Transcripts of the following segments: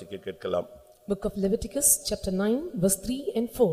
வாசிக்க கேட்கலாம் Book of Leviticus, chapter 9, verse 3 and 4.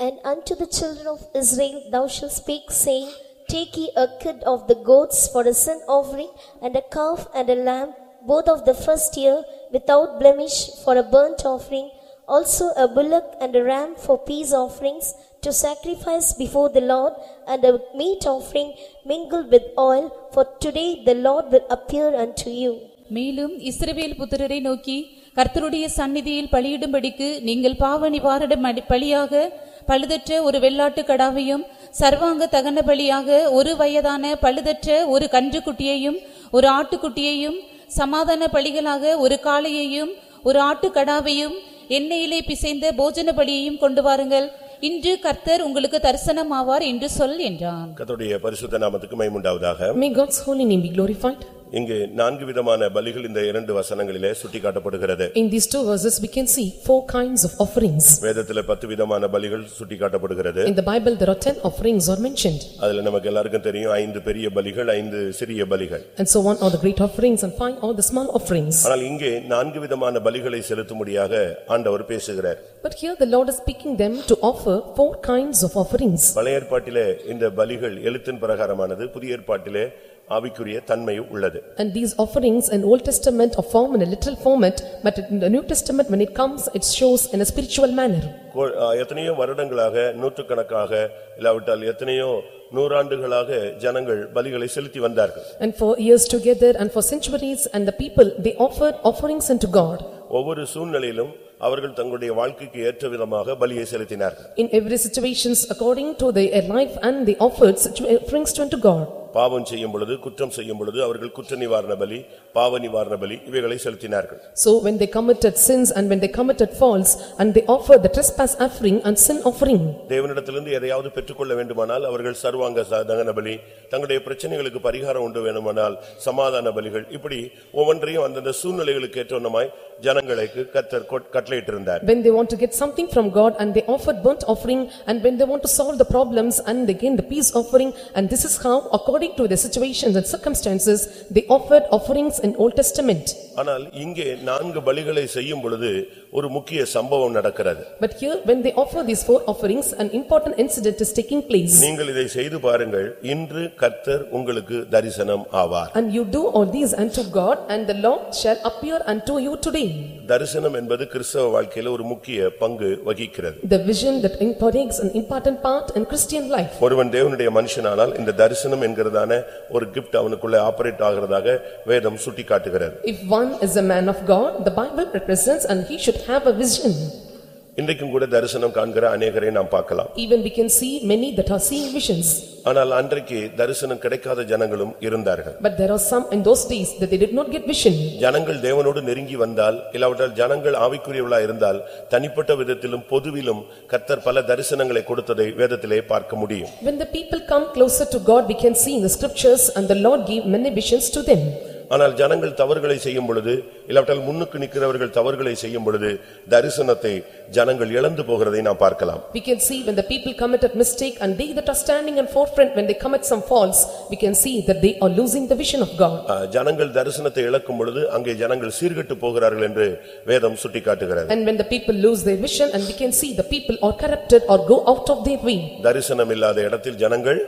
And unto the children of Israel thou shalt speak, saying, Take ye a kid of the goats for a sin offering, and a calf and a lamb, both of the first year, without blemish, for a burnt offering, also a bullock and a ram for peace offerings, to sacrifice before the Lord, and a meat offering mingled with oil, for today the Lord will appear unto you. மேலும் இஸ்ரவேல் புத்திரரை நோக்கி கர்த்தருடைய சந்நிதியில் பலியிடும்படிக்கு நீங்கள் பாவ நிவாரண பலியாக பழுதற்ற ஒரு வெள்ளாட்டு கடாவையும் சர்வாங்க தகன பலியாக ஒரு வயதான பழுதற்ற ஒரு கன்றுக்குட்டியையும் ஒரு ஆட்டுக்குட்டியையும் சமாதான பலிகளாக ஒரு காளையையும் ஒரு ஆட்டுக்கடாவையும் எண்ணெயிலே பிசைந்த போஜன பலியையும் கொண்டு வாருங்கள். இன்று கர்த்தர் உங்களுக்கு தரிசனமாவார் என்று சொல் என்றான். கர்த்தருடைய பரிசுத்த நாமத்துக்கு மைமுண்டாவதாக May God's holy name be glorified. இங்கு நான்கு விதமான பலிகள் இந்த இரண்டு வசனங்களிலே சுட்டிக்காட்டப்படுகிறது In these two verses, we can see four kinds of offerings. வேதத்திலே பத்து விதமான பலிகள் சுட்டிக்காட்டப்படுகிறது In the Bible, there are ten offerings are mentioned. அதுல நமக்கு எல்லாருக்கும் தெரியும் ஐந்து பெரிய பலிகள் ஐந்து சிறிய பலிகள் And so one are the great offerings and five are the small offerings. ஆனால் இங்கே நான்கு விதமான பலிகளை செலுத்தும்படியாக ஆண்டவர் பேசுகிறார் But here the Lord is speaking them to offer four kinds of offerings. பழைய ஏற்பாட்டிலே இந்த பலிகள் எழுத்தின் பிரகாரமானது புதிய ஏற்பாட்டிலே ஆவிக்குரிய தன்மை உள்ளது And these offerings in Old Testament are formed in a literal format, but in the New Testament, when it comes, it shows in a spiritual manner. கோ- ஆ, எத்தனையோ வருடங்களாக நூற்றுக்கணக்காக இல்லாவிட்டால் எத்தனையோ நூறாண்டுகளாக ஜனங்கள் பலிகளை செலுத்தி வந்தார்கள் And for years together and for centuries, and the people, they offered offerings unto God. ஒவ்வொரு சூழ்நிலையிலும் அவர்கள் தங்களுடைய வாழ்க்கைக்கு ஏற்ற விதமாக பலியை செலுத்தினார்கள் In every situations according to their life and they offered situ- offerings to unto God. பாவம் செய்யும் பொழுது குற்றம் செய்யும் பொழுது அவர்கள் குற்ற நிவாரண பலி பாவ நிவாரண பலி இவைகளை செலுத்தினார்கள் So when they committed sins and when they committed faults and they offered the trespass offering and sin offering. தேவனிடத்திலிருந்து எதையாவது பெற்றுக்கொள்ள வேண்டுமானால் அவர்கள் சர்வாங்க தகன பலி தங்களுடைய பிரச்சனைகளுக்கு பரிகாரம் உண்டு வேண்டுமானால் சமாதான பலிகள் இப்படி ஒவ்வொன்றையும் அந்தந்த சூழ்நிலைகளுக்கு ஏற்றவண்ணமாய் ஜனங்களுக்கு கத்தர் கொட்- கட்டளையிட்டிருந்தார் When they want to get something from God and they offered burnt offering and when they want to solve the problems and they gain the peace offering and this is how according to the situations and circumstances they offered offerings in Old Testament. ஆனால் இங்கே நான்கு பலிகளை செய்யும் பொழுது ஒரு முக்கிய சம்பவம் நடக்கிறது But here when they offer these four offerings an important incident is taking place. நீங்கள் இதை செய்து பாருங்கள் இன்று கர்த்தர் உங்களுக்கு தரிசனம் ஆவார் And you do all these unto God and the Lord shall appear unto you today. தரிசனம் என்பது கிறிஸ்தவ வாழ்க்கையில ஒரு முக்கிய பங்கு வகிக்கிறது The vision that impartakes an important part in Christian life. ஒருவன் தேவனுடைய மனுஷனானால் இந்த தரிசனம் என்கிறதான ஒரு கிஃப்ட் அவனுக்குள்ள ஆபரேட் ஆகிறதாக வேதம் சுட்டிக்காட்டுகிறது If one is a man of God, the Bible represents and he should have a vision. இன்றைக்கும் கூட தரிசனம் காண்கிற அநேகரை நாம் பார்க்கலாம் Even we can see many that are seeing visions. ஆனால் அன்றைக்கு தரிசனம் கிடைக்காத ஜனங்களும் இருந்தார்கள் But there are some in those days that they did not get vision. ஜனங்கள் தேவனோடு நெருங்கி வந்தால் இல்லாவிட்டால் ஜனங்கள் ஆவிக்குரியவளா இருந்தால் தனிப்பட்ட விதத்திலும் பொதுவிலும் கர்த்தர் பல தரிசனங்களை கொடுத்ததை வேதத்திலே பார்க்க முடியும் When the people come closer to God, we can see in the scriptures and the Lord gave many visions to them. ஆனால் ஜனங்கள் தவறுகளை செய்யும் பொழுது இல்லாவிட்டால் முன்னுக்கு நிற்கிறவர்கள் தவறுகளை செய்யும் பொழுது தரிசனத்தை ஜனங்கள் இழந்து போகிறதை நாம் பார்க்கலாம் We can see when the people committed mistake and they that are standing in forefront when they commit some faults, we can see that they are losing the vision of God. அஹ், ஜனங்கள் தரிசனத்தை இழக்கும் பொழுது அங்கே ஜனங்கள் சீர்கெட்டு போகிறார்கள் என்று வேதம் சுட்டிக்காட்டுகிறது And when the people lose their vision and we can see the people are corrupted or go out of their way. தரிசனம் இல்லாத இடத்தில் ஜனங்கள்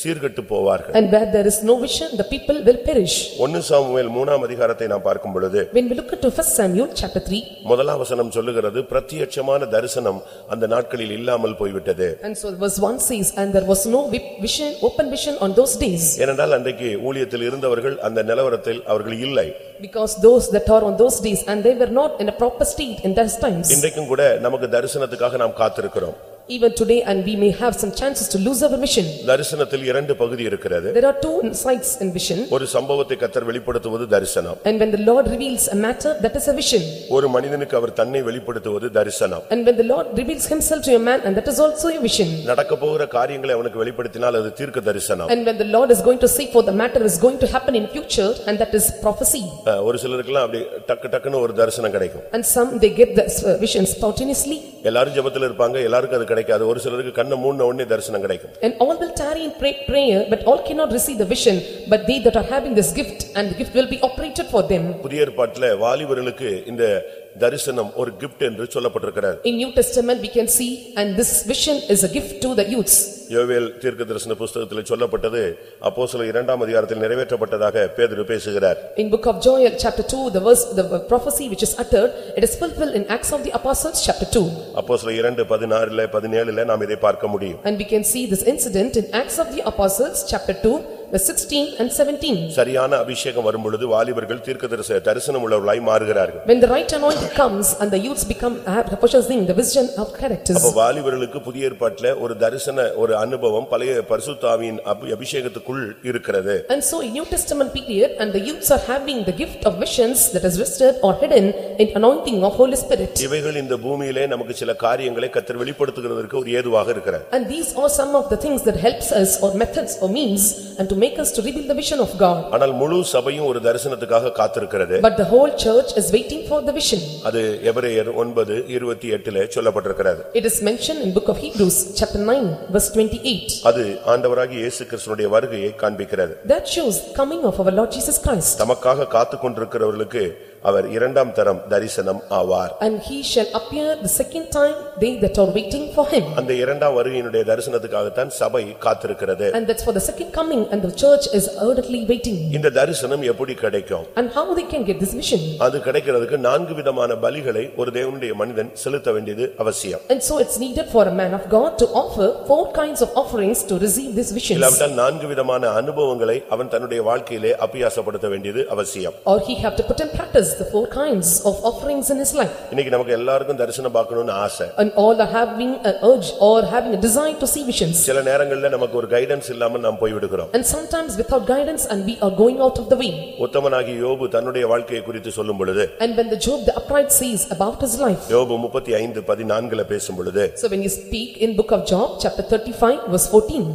சீர்கெட்டு போவார்கள் And where there is no vision, the people will perish. ஒன்னு Samuel மூணாம் அதிகாரத்தை நாம் பார்க்கும் பொழுது When we look into first Samuel chapter 3, முதலாம் வசனம் சொல்லுகிறது பிரத்யட்சமான தரிசனம் அந்த நாட்களில் இல்லாமல் போய்விட்டது and so verse 1 says, "And there was no vi- vision, open vision on those days, ஏனென்றால் அன்றைக்கு ஊழியத்தில் இருந்தவர்கள் அந்த நிலவரத்தில் அவர்கள் இல்லை because those that are on those days, and they were not in a proper state in those times." இன்றைக்கும் கூட நமக்கு தரிசனத்துக்காக நாம் காத்திருக்கிறோம் Even today, and we may have some chances to lose our vision. தரிசனத்தில் இரண்டு பகுதி இருக்கிறது There are two sides in vision, ஒரு சம்பவத்தை கத்தர் வெளிப்படுத்துவது தரிசனம் and when the Lord reveals a matter, that is a vision. ஒரு மனிதனுக்கு அவர் தன்னை வெளிப்படுத்துவது தரிசனம் And when the Lord reveals himself to a man, and that is also a vision. நடக்க போகிற காரியங்களை அவனுக்கு வெளிப்படுத்தினால் அது தீர்க்க தரிசனம் And when the Lord is going to say for the matter is going to happen in future, and that is prophecy. அஹ், ஒரு சிலருக்கெல்லாம் அப்படி டக்கு டக்குன்னு ஒரு தரிசனம் கிடைக்கும் And some, they get the uh, vision spontaneously, எல்லாரும் ஜெபத்துல இருப்பாங்க எல்லாருக்கும் அது கிடைக்காது ஒரு சிலருக்கு கண்ணை மூடின உடனே தரிசனம் கிடைக்கும் and all will tarry in pray- prayer, but all cannot receive the vision, but they that are having this gift, and the gift will be operated for them. புதிய ஏற்பாட்டுல வாலிபர்களுக்கு இந்த தரிசனம் ஒரு கிஃப்ட் என்று சொல்லப்பட்டிருக்கிறது In New Testament, we can see, and this vision is a gift to the youths. யோவேல் தீர்க்க தரிசன புஸ்தகத்தில் சொல்லப்பட்டது அப்போஸ்தலர் இரண்டாம் அதிகாரத்தில் நிறைவேற்றப்பட்டதாக பேதுரு பேசுகிறார் In book of Joel, chapter 2, the verse, the prophecy which is uttered, it is fulfilled in Acts of the Apostles, chapter 2. அப்போஸ்தலர் இரண்டு பதினாறுல பதினேழுல நாம் இதை பார்க்க முடியும் And we can see this incident in Acts of the Apostles, chapter 2, verse 16 and 17. சரியான அபிஷேகம் வரும்பொழுது வாலிபர்கள் தீர்க்க தரிசன தரிசனம் உள்ளவர்களாய் மாறுகிறார்கள் When the right anointing comes and the youths become uh, possessing the vision of characters. அப்ப வாலிபர்களுக்கு புதிய ஏற்பாட்டில் ஒரு தரிசன ஒரு அனுபவம் பழைய பரிசுத்தாவின் அபி- அபிஷேகத்துக்குள் இருக்கிறது And so in New Testament period, and the youths are having the gift of visions that is vested or hidden in anointing of Holy Spirit. இவைகள் இந்த பூமியிலே நமக்கு சில காரியங்களை கத்தர் வெளிப்படுத்துகிறதற்கு ஒரு ஏதுவாக இருக்கிறது And these are some of the things that helps us or methods or means and to make us to reveal the vision of God. ஆனால் முழு சபையும் ஒரு தரிசனத்துக்காக காத்திருக்கிறது But the whole church is waiting for the vision. அது எபிரேயர் ஒன்பது இருபத்தி எட்டுல சொல்லப்பட்டிருக்கிறது It is mentioned in book of Hebrews, chapter 9, verse 28. அது ஆண்டவராகிய இயேசு கிறிஸ்துனுடைய வருகையை காண்பிக்கிறது That shows coming of our Lord Jesus Christ. தமக்காக காத்துக் கொண்டிருக்கிறவர்களுக்கு அவர் இரண்டாம் தரம் தரிசனம் ஆவார் And he shall appear the second time, they that are waiting for him. அந்த இரண்டாம் வருகையினுடைய தரிசனத்துக்காகத்தான் சபை காத்திருக்கிறது And that's for the second coming and the church is earnestly waiting. இந்த தரிசனம் எப்படி கிடைக்கும் And how they can get this vision? அது கிடைக்கிறதுக்கு நான்கு விதமான பலிகளை ஒரு தேவனுடைய மனிதன் செலுத்த வேண்டியது அவசியம் And so it's needed for a man of God to offer four kinds of offerings to receive this visions. இல்லாவிட்டால் நான்கு விதமான அனுபவங்களை அவன் தன்னுடைய வாழ்க்கையிலே அபியாசப்படுத்த வேண்டியது அவசியம் Or he have to put in practice the four kinds of offerings in his life. இன்னைக்கு நமக்கு எல்லாருக்கும் தரிசனம் பார்க்கணும்னு ஆசை And all are having an urge or having a desire to see visions. சில நேரங்கள்ல நமக்கு ஒரு கைடன்ஸ் இல்லாம நாம் போய்விடுகிறோம் And sometimes without guidance and we are going out of the way. உத்தமனாகி யோபு தன்னுடைய வாழ்க்கையை குறித்து சொல்லும் பொழுது And when the Job the upright says about his life. யோபு முப்பத்தி ஐந்து பதினான்குல பேசும் பொழுது So when you speak in book of Job, chapter thirty-five, verse fourteen.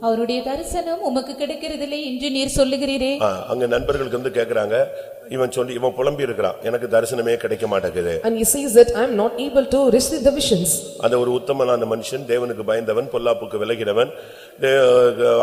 அவருடைய தரிசனம் உமக்கு கிடைக்கிறதில்லை என்று நீர் சொல்லுகிறீரே. அங்க நண்பர்களுக்கு வந்து கேக்குறாங்க. இவன் சொல்லி இவன் புலம்பி இருக்கிறான். எனக்கு தரிசனமே கிடைக்க மாட்டேங்குது. And he says that I am not able to receive the visions. அந்த ஒரு உத்தமனான மனுஷன் தேவனுக்கு பயந்தவன் பொல்லாப்புக்கு விலகினவன். தே-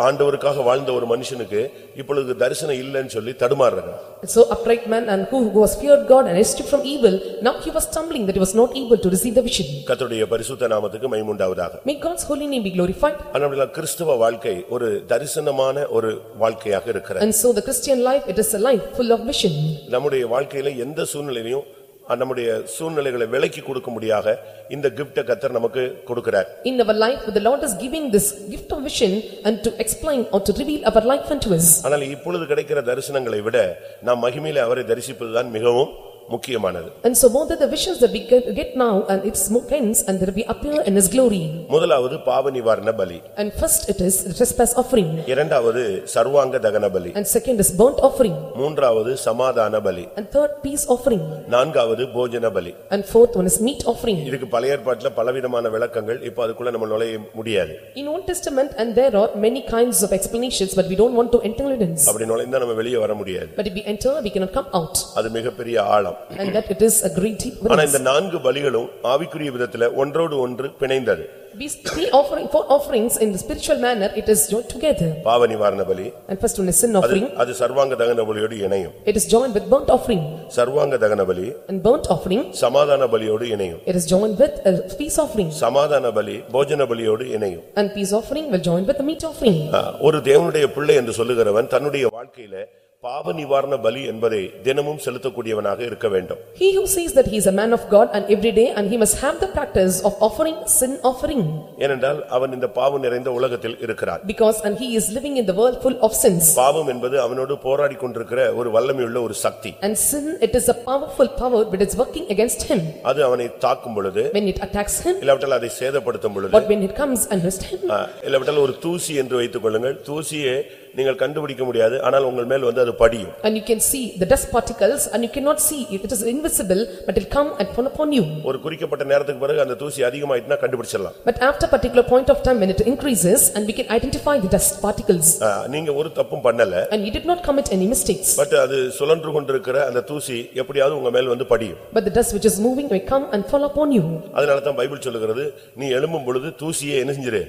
ஆண்டவருக்காக வாழ்ந்த ஒரு மனுஷனுக்கு இப்பொழுது தரிசனம் இல்லைன்னு சொல்லி தடுமாறுறாங்க so upright man and who was feared God and estranged from evil, now he was stumbling that he was not able to receive the vision. கர்த்தருடைய பரிசுத்த நாமத்துக்கு மைமுண்டாவதாக May God's holy name be glorified. ஆனால் கிறிஸ்தவ வாழ்க்கை ஒரு தரிசனமான ஒரு வாழ்க்கையாக இருக்கிறது And so the Christian life, it is a life full of vision. நம்முடைய வாழ்க்கையில எந்த சூழ்நிலையிலும் நம்முடைய சூழ்நிலைகளை விலக்கி கொடுக்க முடியாத இந்த கிஃப்ட கத்தர் நமக்கு கொடுக்கிறார் In our life, the Lord is giving this gift of vision and to explain or to reveal our life unto us. ஆனால் இப்பொழுது கிடைக்கிற தரிசனங்களை விட நாம் மகிமையிலே அவரை தரிசிப்பதுதான் மிகவும் முக்கியமானது And so more than the visions that we get get now and its more friends and there will appear in his glory. முதலாவது பாவ நிவாரண பலி And first it is the trespass offering இரண்டாவது சர்வாங்க தகன பலி and second is burnt offering மூன்றாவது சமாதான பலி and third peace offering நான்காவது போஜன பலி and fourth one is meat offering. இதுக்கு பழைய ஏற்பாட்டுல பலவிதமான விளக்கங்கள் இப்ப அதுக்குள்ள நம்ம நுழைய முடியாது In Old Testament and there are many kinds of explanations but we don't want to entangle it in. அப்படி நுழைந்தா நம்ம வெளியே வர முடியாது But if we enter, we cannot come out அது மிகப்பெரிய ஆழம் and that it is a great deep. ஆனா இந்த நான்கு பலிகளும் ஆவிக்குரிய விதத்துல ஒன்றோடு ஒன்று பிணைந்தது These three offering, four offerings in the spiritual manner, it is joined together. பாவ நிவாரண பலி And first one is sin அது offering, அது சர்வாங்க தகன பலியோடு இணையும் it is joined with burnt offering. சர்வாங்க தகன பலி And burnt offering, சமாதான பலியோடு இணையும் it is joined with a peace offering. சமாதான பலி போஜன பலியோடு இணையும் And peace offering will join with the meat offering. ஆ, ஒரு தேவனுடைய பிள்ளை என்று சொல்லுகிறவன் தன்னுடைய வாழ்க்கையில பாவ நிவாரண பலி என்பதை தினமும் செலுத்தக்கூடியவனாக இருக்க வேண்டும் He who says that he is a man of God and every day and he must have the practice of offering sin offering. ஏனென்றால் அவன் இந்த பாவம் நிறைந்த உலகத்தில் இருக்கிறான் Because and he is living in the world full of sins. பாவம் என்பது அவனோடு போராடி கொண்டிருக்கிற ஒரு வல்லமையுள்ள ஒரு சக்தி And sin, it is a powerful power but it's working against him. அது அவனை தாக்கும் பொழுது When it attacks him, இல்லாவிட்டால் அதை சேதப்படுத்தும் பொழுது but when it comes and rest him. இல்லாவிட்டால் ஒரு தூசி என்று வைத்துக் கொள்ளுங்கள் தூசியை நீங்கள் கண்டுபிடிக்க முடியாது ஆனால் உங்கள் மேல் வந்து அது படியும் And you can see the dust particles and you cannot see it, it is invisible, but it'll come and fall upon you. ஒரு குறிக்கப்பட்ட நேரத்துக்கு பிறகு அந்த தூசி அதிகமாயிட்டுனா கண்டுபிடிச்சிடலாம் But after particular point of time when it increases and we can identify the dust particles. ஆ, நீங்க ஒரு தப்பும் பண்ணல And you did not commit any mistakes. But அது சுழன்று கொண்டிருக்கிற அந்த தூசி எப்படியாவது உங்க மேல் வந்து படியும் But the dust which is moving may come and fall upon you. அதனால தான் பைபிள் சொல்லுகிறது நீ எழும்பும் பொழுது தூசியை என்ன செஞ்சிரு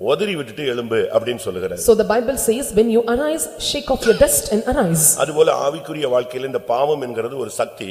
உதறி விட்டுட்டு எழும்பு அப்படின்னு சொல்லுகிறது So the Bible says, when you arise, shake off your dust and arise. அதுபோல ஆவிக்குரிய வாழ்க்கையில இந்த பாவம் என்கிறது ஒரு சக்தி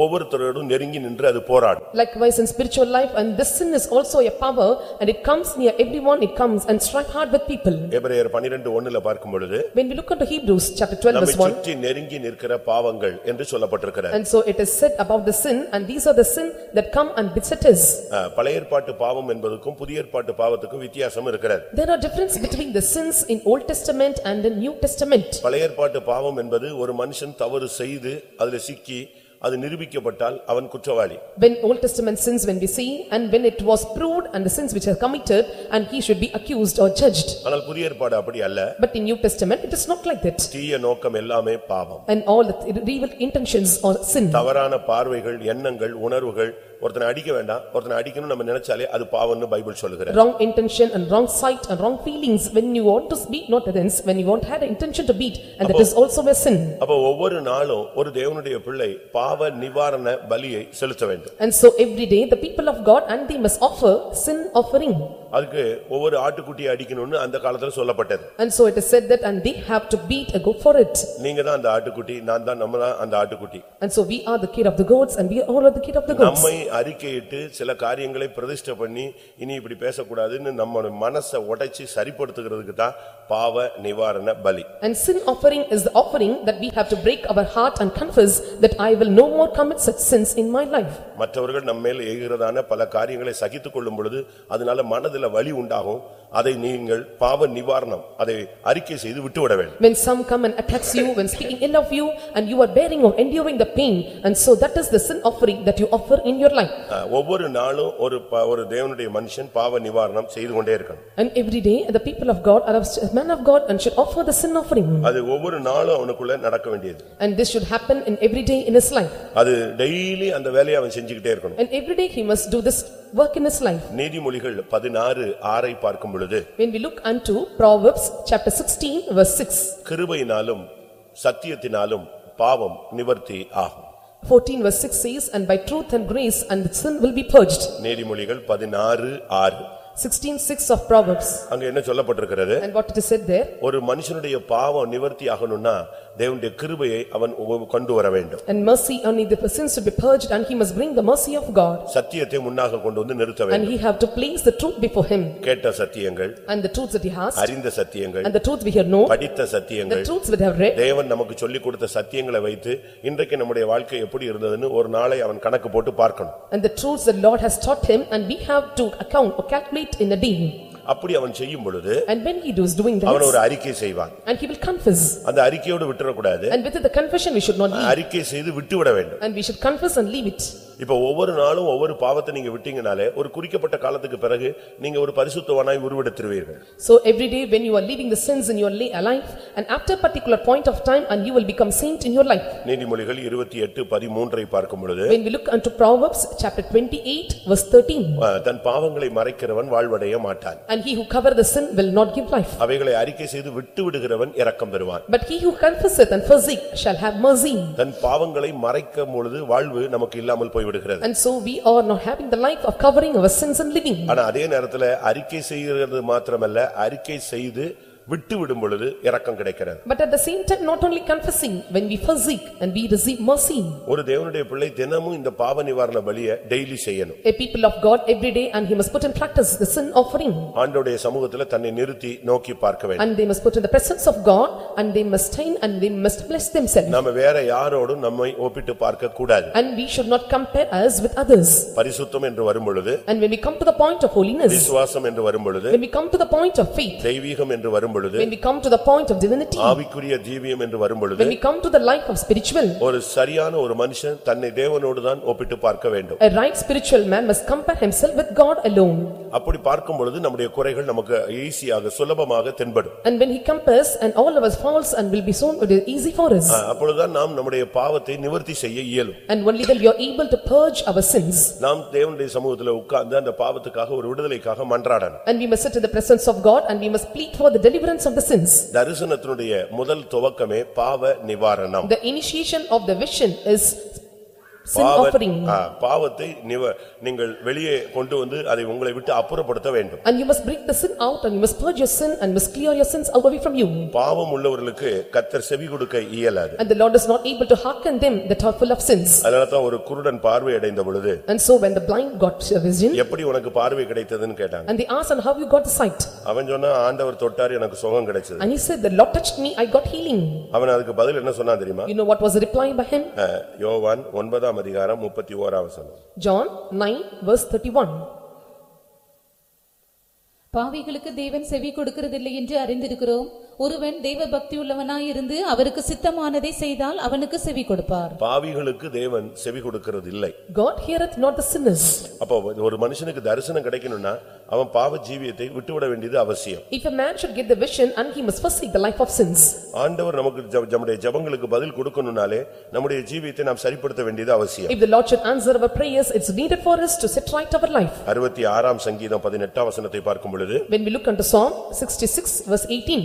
ஒவ்வொருத்தரோடும் நெருங்கி நின்று அது போராடும் Likewise in spiritual life and this sin is also a power and it comes near everyone, it comes and strike hard with people. எபிரேயர் பனிரெண்டு ஒண்ணுல பார்க்கும் பொழுது When we look into Hebrews chapter twelve நம்மை verse one சுற்றி நெருங்கி நிற்கிற பாவங்கள் என்று சொல்லப்பட்டிருக்கிறது and so it is said about the sin and these are the sin that come and beset us. அஹ், பழைய ஏற்பாட்டு பாவம் என்பதுக்கும் புதிய ஏற்பாட்டு பாவத்துக்கும் வித்தியாசம் இருக்கிறது There are difference between the sins in Old Testament and in New Testament. பழைய ஏற்பாட்டு பாவம் என்பது ஒரு மனுஷன் தவறு செய்து அதுல சிக்கி அது நிரூபிக்கப்பட்டால் அவன் குற்றவாளி When Old Testament sins when we see and when it was proved and the sins which are committed and he should be accused or judged. ஆனால் புதிய ஏற்பாடு அப்படி அல்ல But in New Testament it is not like that. தீய நோக்கம் எல்லாமே பாவம் And all the evil intentions are sin. தவறான பார்வைகள் எண்ணங்கள் உணர்வுகள் ஒருத்தனை அடிக்க வேண்டாம் ஒருத்தனை அடிக்கணும் நம்ம நினைச்சாலே அது பாவம்னு பைபிள் சொல்லுகிறது Wrong intention and wrong sight and wrong feelings when you want to beat not against, when you want had an intention to beat and that is also a sin. அப்ப ஒவ்வொரு நாளும் ஒரு தேவனுடைய பிள்ளை பாவ நிவாரண பலியை செலுத்த வேண்டும் And so every day the people of God and they must offer sin offering. அதுக்கு ஒவ்வொரு ஆட்டுக்குட்டியை அடிக்கணும்னு அந்த காலத்துல சொல்லப்பட்டது And so it is said that and they have to beat a goat for it. நீங்க தான் அந்த ஆட்டுக்குட்டி நான் தான் நம்ம தான் அந்த ஆட்டுக்குட்டி And so we are the kid of the goats and we are all of the kid of the goats. நம்மை அறிக்கையிட்டு சில காரியங்களை பிரதிஷ்டை பண்ணி இனி இப்படி பேசக்கூடாதுன்னு நம்ம மனசை உடைச்சு சரிப்படுத்துகிறதுக்கு தான் பாவ நிவாரண பலி And sin offering is the offering that we have to break our heart and confess that I will no more commit such sins in my life. மற்றவர்கள் நம்ம மேல் எய்கிறதான பல காரியங்களை சகித்துக் கொள்ளும் பொழுது அதனால மனதுல வலி உண்டாகும் அதை நீங்கள் பாவ நிவாரணம் அதை அறிக்கை செய்து விட்டுவிட வேண்டும் When some come and attacks you, when speaking ill of you, and you are bearing or enduring the pain, and so that is the sin offering that you offer in your life. அஹ், ஒவ்வொரு நாளும் ஒரு ப- ஒரு தேவனுடைய மனுஷன் பாவ நிவாரணம் செய்து கொண்டே இருக்கணும் And every day, the people of God are a man of God and should offer the sin offering. அது ஒவ்வொரு நாளும் அவனுக்குள்ள நடக்க வேண்டியது And this should happen in every day in his life. அது டெய்லி அந்த வேலையை அவன் செஞ்சுக்கிட்டே இருக்கணும் And every day he must do this work in his life. நீதிமொழிகள் பதினாறு ஆறை பார்க்கும் பொழுது When we look unto Proverbs chapter sixteen verse six, கிருபையினாலும் சத்தியத்தினாலும் பாவம் நிவர்த்தி ஆகும் fourteen verse six says, "And by truth and grace and sin will be purged." நீதிமொழிகள் பதினாறு ஆறு Sixteen six of Proverbs. அங்க என்ன சொல்லப்பட்டிருக்கிறது And what it is said there, ஒரு மனுஷனுடைய பாவம் நிவர்த்தி ஆகணும்னா தேவனுடைய கிருபையை அவன் உ- கொண்டு வர வேண்டும் and mercy only the sins should be purged and he must bring the mercy of God. சத்தியத்தை முன்னாக கொண்டு வந்து நிறுத்த And வேண்டும் he have to place the truth before him கேட்ட சத்தியங்கள் and the truths that he has அறிந்த சத்தியங்கள் and the truths we have known, படித்த the சத்தியங்கள் truths we have read தேவன் நமக்கு சொல்லிக் கொடுத்த சத்தியங்களை வைத்து இன்றைக்கு நம்முடைய வாழ்க்கை எப்படி இருந்ததுன்னு ஒரு நாளை அவன் கணக்கு போட்டு பார்க்கணும் and the truths the Lord has taught him and we have to account or calculate light in the beam. அப்படி அவன் செய்யும் பொழுது And when he does doing அவன் ஒரு that அறிக்கை செய்வான் and he will confess அந்த அறிக்கையோடு விட்டுறக்கூடாது and with the confession we should not leave அறிக்கை செய்து விட்டுவிட வேண்டும் and we should confess and leave it. இப்ப ஒவ்வொரு நாளும் ஒவ்வொரு பாவத்தை நீங்க விட்டீங்கனாலே ஒரு குறிக்கப்பட்ட காலத்துக்கு பிறகு நீங்க ஒரு பரிசுத்தவானாய் உருவெடுத்துருவீர்கள் So every day when you are leaving the sins in your li- life and after a particular point of time and you will become saint in your life. நீதிமொழிகள் இருபத்தி எட்டு பதிமூன்றை பார்க்கும் பொழுது When we look unto Proverbs chapter twenty-eight verse thirteen. அஹ், தன் பாவங்களை மறைக்கிறவன் வாழ்வடைய மாட்டான் And he who cover the sin will not give life. அவைகளை அறிக்கை செய்து விட்டு விடுகிறவன் இரக்கம் பெறுவான் But he who confesseth and forsake shall have mercy. தன் பாவங்களை மறைக்கும் பொழுது வாழ்வு நமக்கு இல்லாமல் போய்விடுகிறது And so we are not having the life of covering our sins and living. ஆனா அதே நேரத்துல அறிக்கை செய்கிறது மாத்திரமல்ல அறிக்கை செய்து விட்டு விடும் பொழுது இரக்கம் கிடைக்கிறது But at the same time, not only confessing, when we forsake and we receive mercy. ஒரு தேவனுடைய பிள்ளை தினமும் இந்த பாவ நிவாரண பலியை டெய்லி செய்யணும் A people of God every day and he must put in practice the sin offering. ஆண்டோடைய சமூகத்துல தன்னை நிறுத்தி நோக்கி பார்க்க வேண்டும் And they must put in the presence of God and they must stand and they must bless themselves. நாம வேற யாரோடும் நம்மை ஒப்பிட்டு பார்க்க கூடாது And we should not compare us with others. பரிசுத்தம் என்று வரும் பொழுது And when we come to the point of holiness, விசுவாசம் என்று வரும் பொழுது when we come to the point of faith, தெய்வீகம் என்று வரும் பொழுது when we come to the point of divinity, ஆவிக்குரிய ஜீவியம் என்று வரும் பொழுது when we come to the life of spiritual, ஒரு சரியான ஒரு மனுஷன் தன்னை தேவனோடு தான் ஒப்பிட்டு பார்க்க வேண்டும் a right spiritual man must compare himself with God alone. அப்படி பார்க்கும் பொழுது நம்முடைய குறைகள் நமக்கு ஈஸியாக சுலபமாக தென்படும் And when he compares and all of us falls and will be sown, it is easy for us. அஹ் அப்பொழுதுதான் நாம் நம்முடைய பாவத்தை நிவர்த்தி செய்ய இயலும் And only then we are able to purge our sins. நாம் தேவனுடைய சமூகத்துல உட்கார்ந்து அந்த பாவத்துக்காக ஒரு விடுதலைக்காக மன்றாடணும் And we must sit in the presence of God and we must plead for the deliverance of the sins. தரிசனத்தினுடைய முதல் துவக்கமே பாவ நிவாரணம் The initiation of the vision is பாவத்தை நீங்கள் வெளியே கொண்டு வந்து அதை உங்களை விட்டு அப்புறப்படுத்த வேண்டும். And you must bring the sin out and you must purge your sin and must clear your sins away from you. பாவம் உள்ளவர்களுக்கு கர்த்தர் செவி கொடுக்க இயலாது. And the lord is not able to hearken them that are full of sins. ஒரு குருடன் பார்வை அடைந்த பொழுது and so when the blind got vision எப்படி உனக்கு பார்வை கிடைத்ததுன்னு கேட்டாங்க. and they asked and how you got the sight? அவன் சொன்னா ஆண்டவர் தொட்டார் எனக்கு சுகம் கிடைச்சது. And he said the lord touched me i got healing. அவன் அதுக்கு பதில் என்ன சொன்னான் தெரியுமா? You know what was the reply by him? யோவான் 9 ஒன்றாம் அதிகாரம் முப்பத்தி ஓராம் வசனம் John 9 verse 31. பாவிகளுக்கு தேவன் செவி கொடுக்கிறதில்லை என்று அறிந்திருக்கிறோம் ஒருவன் தெய்வ பக்தி உள்ளவனாயிருந்து அவருக்கு சித்தமானதை செய்தால் அவனுக்கு செவி கொடுப்பார் பாவிகளுக்கு தேவன் செவி கொடுக்கிறது இல்லை God heareth not the sinners. அப்போ ஒரு மனுஷனுக்கு தரிசனம் கிடைக்கணும்னா அவன் பாவ ஜீவியத்தை விட்டுவிட வேண்டியது அவசியம் If a man should get the vision and he must forsake the life of sins. ஆண்டவர் நமக்கு ஜெப- நம்முடைய ஜெபங்களுக்கு பதில் கொடுக்கணும்னாலே நம்முடைய ஜீவியத்தை நாம் சரிப்படுத்த வேண்டியது அவசியம் If the Lord should answer our prayers, it's needed for us to set right our life. அறுபத்தி ஆறாம் சங்கீதம் பதினெட்டாம் வசனத்தை பார்க்கும் பொழுது When we look unto Psalm sixty-six verse eighteen.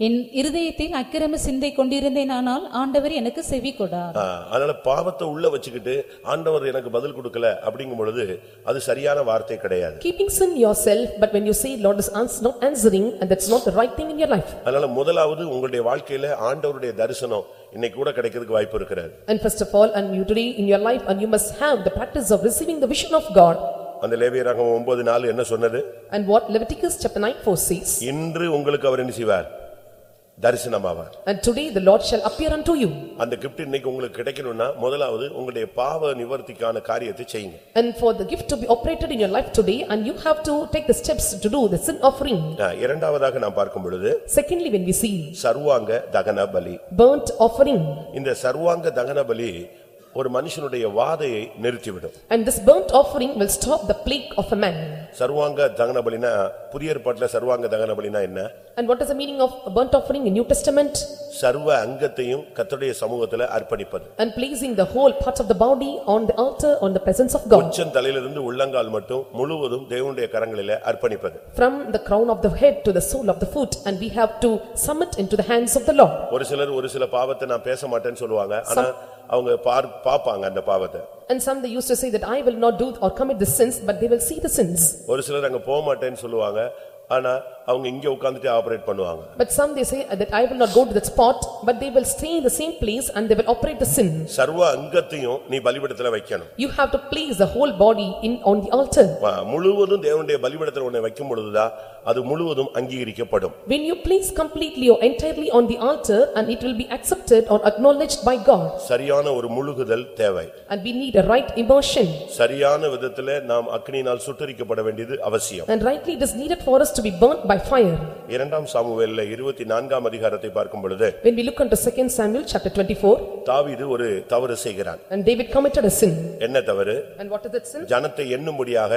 என் இருதயத்தில் அக்கிரம சிந்தை கொண்டிருந்தேனானால் ஆண்டவர் எனக்கு செவி கொடார் ஆ, அதனால பாவத்தை உள்ள வச்சுக்கிட்டு ஆண்டவர் எனக்கு பதில் கொடுக்கல அப்படிங்கும் பொழுது அது சரியான வார்த்தை கிடையாது Keeping sin yourself, but when you say Lord is ans- not answering and that's not the right thing in your life. அதனால முதலாவது உங்களுடைய வாழ்க்கையில ஆண்டவருடைய தரிசனம் இன்னைக்கு கூட கிடைக்கிறதுக்கு வாய்ப்பு இருக்கிறது And first of all, and you today in your life, and you must have the practice of receiving the vision of God. அந்த லேவியராகம் ஒன்பது நாள் என்ன சொன்னது And what Leviticus chapter nine four says, இன்று உங்களுக்கு அவர் என்ன செய்வார் தரிசனமாவார் "And today the Lord shall appear unto you." அந்த கிஃப்ட் இன்னைக்கு உங்களுக்கு கிடைக்கணும்னா முதலாவது உங்களுடைய பாவ நிவர்த்திக்கான காரியத்தை செய்யுங்க And for the gift to be operated in your life today, and you have to take the steps to do the sin offering. இரண்டாவதாக நாம் பார்க்கும் பொழுது Secondly, when we see சர்வாங்க தகன பலி burnt offering, இந்த சர்வாங்க தகன பலி ஒரு மனுஷனுடைய வாதையை நிறுத்திவிடும் and this burnt offering will stop the plague of a man. சர்வாங்க தகன பலினா புதிய ஏற்பாட்டுல சர்வாங்க தகன பலினா என்ன And what is the meaning of a burnt offering in New Testament? சர்வ அங்கத்தையும் கர்த்தருடைய சமூகத்துல அர்ப்பணிப்பது And placing the whole part of the body on the altar on the presence of God. உச்சம் தலையிலிருந்து உள்ளங்கால் மட்டும் முழுவதும் தேவனுடைய கரங்களிலே அர்ப்பணிப்பது From the crown of the head to the sole of the foot, and we have to submit into the hands of the Lord. ஒரு சிலர் ஒரு சில பாவத்தை நான் பேச மாட்டேன்னு சொல்லுவாங்க ஆனா அவங்க பாப்பாங்க அந்த பாவத்தை And some they used to say that I will not do or commit the sins, but they will see the sins. ஒரு சிலர் அங்க போக மாட்டேன்னு சொல்லுவாங்க ஆனா அவங்க இங்க உட்கார்ந்துட்டு ஆபரேட் பண்ணுவாங்க But some they say that I will not go to that spot, but they will stay in the same place and they will operate the sin. சர்வ அங்கத்தையும் நீ பலிபீடத்துல வைக்கணும் You have to place the whole body in on the altar. வா, முழுவதும் தேவனுடைய பலிபீடத்துல உன்னை வைக்கும் பொழுதுதான் அது முழுவதும் அங்கீகரிக்கப்படும் When you place completely or entirely on the altar and it will be accepted or acknowledged by God. சரியான ஒரு முழுகுதல் தேவை And we need a right immersion. சரியான விதத்திலே நாம் அக்னியினால் சுட்டரிக்கப்பட வேண்டியது அவசியம் And rightly it is needed for us to be burnt by fire. இரண்டாம் சாமுவேல்ல இருபத்தி நான்காம் அதிகாரத்தை பார்க்கும் பொழுது When we look into second Samuel chapter twenty-four, தாவீது ஒரு தவறு செய்கிறான் and David committed a sin. என்ன தவறு And what is that sin? ஜனத்தை எண்ணும்படியாக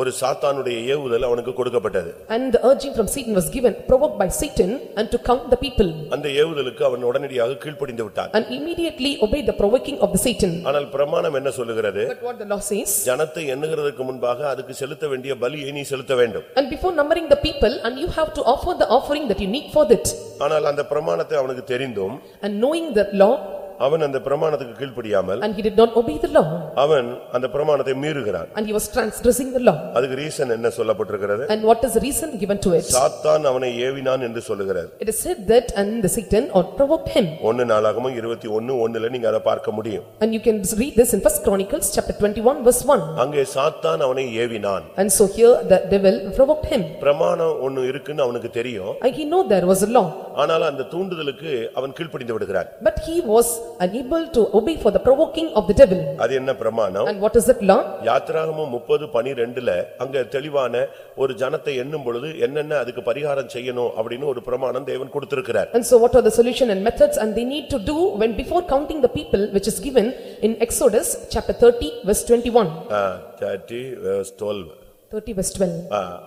ஒரு சாத்தானுடைய ஏவுதல் அவனுக்கு கொடுக்கப்பட்டது And the urging from Satan was given, provoked by Satan, and to count the people. அந்த ஏவுதலுக்கு அவன் உடனடியாக கீழ்ப்படிந்து விட்டான் And immediately obeyed the provoking of the Satan. ஆனால் பிரமாணம் என்ன சொல்லுகிறது But what the law says, ஜனத்தை எண்ணுகிறதுக்கு முன்பாக அதுக்கு செலுத்த வேண்டிய பலியை நீ செலுத்த வேண்டும் and before numbering the people, and you have to offer the offering that you need for that. ஆனால் அந்த பிரமாணத்தை அவனுக்கு தெரிந்தும் And knowing the law, அவன் அந்த பிரமாணத்துக்கு கீழ்ப்படியாமல் and he did not obey the law, அவன் அந்த பிரமாணத்தை மீறுகிறான் and he was transgressing the law. அதுக்கு ரீசன் என்ன சொல்லப்பட்டிருக்கிறது And what is the reason given to it? சாத்தான் அவனை ஏவினான் என்று சொல்லுகிறார் It is said that, and the Satan or provoked him. ஒன்னு நாளாகமும் இருபத்தி ஒன்னு ஒண்ணுல நீங்க அதை பார்க்க முடியும் And you can read this in first Chronicles, chapter twenty-one, verse one. அங்கே சாத்தான் அவனை ஏவினான் And so here the devil provoked him. பிரமாணம் ஒன்னு இருக்குன்னு அவனுக்கு தெரியும் And he know there was a law, ஆனால் அந்த தூண்டுதலுக்கு அவன் கீழ்ப்படிந்து விடுகிறான் but he was unable to obey for the provoking of the devil. அது என்ன பிரமாணம் And what is that law? யாத்திராகமும் முப்பது பனிரெண்டுல அங்க தெளிவான ஒரு ஜனத்தை எண்ணும் பொழுது என்னென்ன அதுக்கு பரிகாரம் செய்யணும் அப்படின்னு ஒரு பிரமாணம் தேவன் கொடுத்திருக்கிறார் And so what are the solution and methods and they need to do when before counting the people which is given in Exodus chapter thirty verse twenty-one, thirty twelve Verse.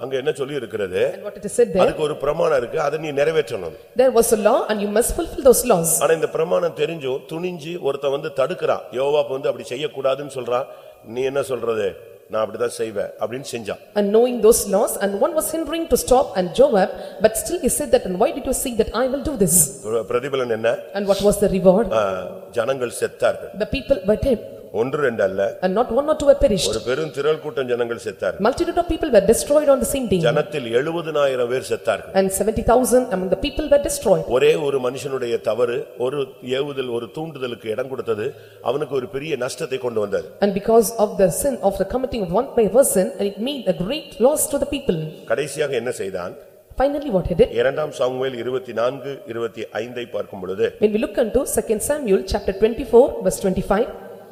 அங்க என்ன சொல்லி இருக்கிறது And what it is said there, அதுக்கு ஒரு பிரமாணம் இருக்கு அதை நீ நிறைவேற்றணும் there was a law and you must fulfill those laws. ஆனா இந்த பிரமாணம் தெரிஞ்சும் துணிஞ்சு ஒருத்தன் வந்து தடுக்கிறான் யோவாப் வந்து அப்படி செய்யக்கூடாதுன்னு சொல்றான் நீ என்ன சொல்றது நான் அப்படிதான் செய்வேன் அப்படின்னு செஞ்சான் And knowing those laws, and one was hindering to stop and Joab, but still he said that, and why did you say that I will do this? பிர- பிரதிபலன் என்ன And what was the reward? ஆ, ஜனங்கள் செத்தார்கள் The people were dead, ஒன்று ரெண்டு அல்ல and not one or two were perished. ஒரு பெரும் திரள் கூட்டம் ஜனங்கள் செத்தார்கள் Multitude of people were destroyed on the same day, ஜனத்தில் எழுபதுனாயிரம் பேர் செத்தார்கள் and seventy thousand among the people were destroyed. ஒரே ஒரு மனுஷனுடைய தவறு ஒரு ஏவுதல் ஒரு தூண்டுதலுக்கு இடம் கொடுத்தது அவனுக்கு ஒரு பெரிய நஷ்டத்தை கொண்டு வந்தது And because of the sin of the committing of one by person, and it made a great loss to the people. கடைசியாக என்ன செய்தான் Finally, what he did? இரண்டாம் சாமுவேல் இருபத்தி நான்கு இருபத்தி ஐந்தை பார்க்கும் பொழுது When we look into second Samuel, chapter twenty-four, verse twenty-five,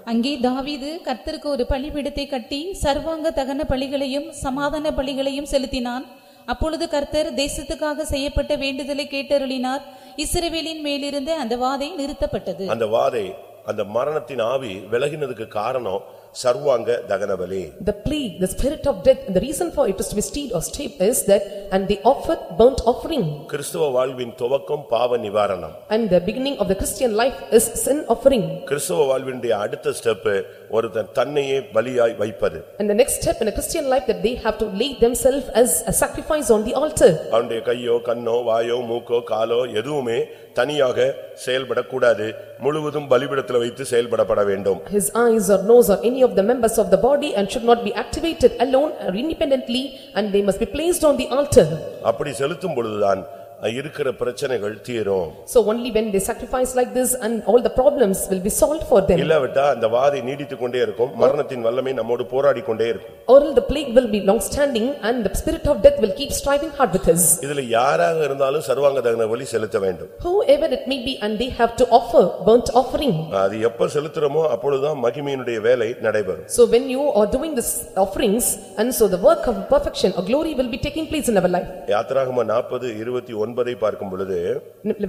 அங்கே தாவீது கர்த்தருக்கு ஒரு பலிபீடத்தை கட்டி சர்வாங்க தகன பலிகளையும் சமாதான பலிகளையும் செலுத்தினான். அப்பொழுது கர்த்தர் தேசத்துக்காக செய்யப்பட்ட வேண்டுதலை கேட்டருளினார். இஸ்ரவேலின் மேலிருந்து அந்த வாதை நிறுத்தப்பட்டது. அந்த வாதை அந்த மரணத்தின் ஆவி விலகினதுக்கு காரணம் சர்வாங்க தகனபலி The plague, the spirit of death, and the reason for it is to be stayed or stayed is that, and they offered burnt offering. கிறிஸ்துவ வாழ்வின் துவக்கம் பாவ நிவாரணம் And the beginning of the Christian life is sin offering. கிறிஸ்துவ வாழ்வினுடைய அடுத்த step ஒருத்தன் தன்னையே பலியாய் வைப்பது And the next step in a Christian life that they have to lay themselves as a sacrifice on the altar. அவனுடைய கையோ கண்ணோ வாயோ மூக்கோ காலோ எதுவுமே தனியாக செயல்படக்கூடாது முழுவதும் பலிபிடத்தில் வைத்து செயல்படப்பட வேண்டும் His eyes or nose or any of the members of the body and should not be activated alone or independently and they must be placed on the altar. அப்படி செலுத்தும் பொழுதுதான் இருக்கிற பிரச்சனைகள் தீரும் So only when they sacrifice like this and all the problems will be solved for them. இல்லாவிட்டா அந்த வாதை நீடித்துக் கொண்டே இருக்கும் மரணத்தின் வல்லமை நம்மோடு போராடிக் கொண்டே இருக்கும் Or else the plague will be long standing and the spirit of death will keep striving hard with us. இதுல யாராக இருந்தாலும் சர்வாங்க தகன பலி செலுத்த வேண்டும் Whoever it may be and they have to offer burnt offering. அது எப்ப செலுத்துறோமோ அப்பொழுதுதான் மகிமையினுடைய வேலை நடைபெறும் So when you are doing this offerings and so the work of perfection or glory will be taking place in our life. யாத்திராகம நாற்பது இருபத்தி ஒன்பதை பார்க்கும் பொழுது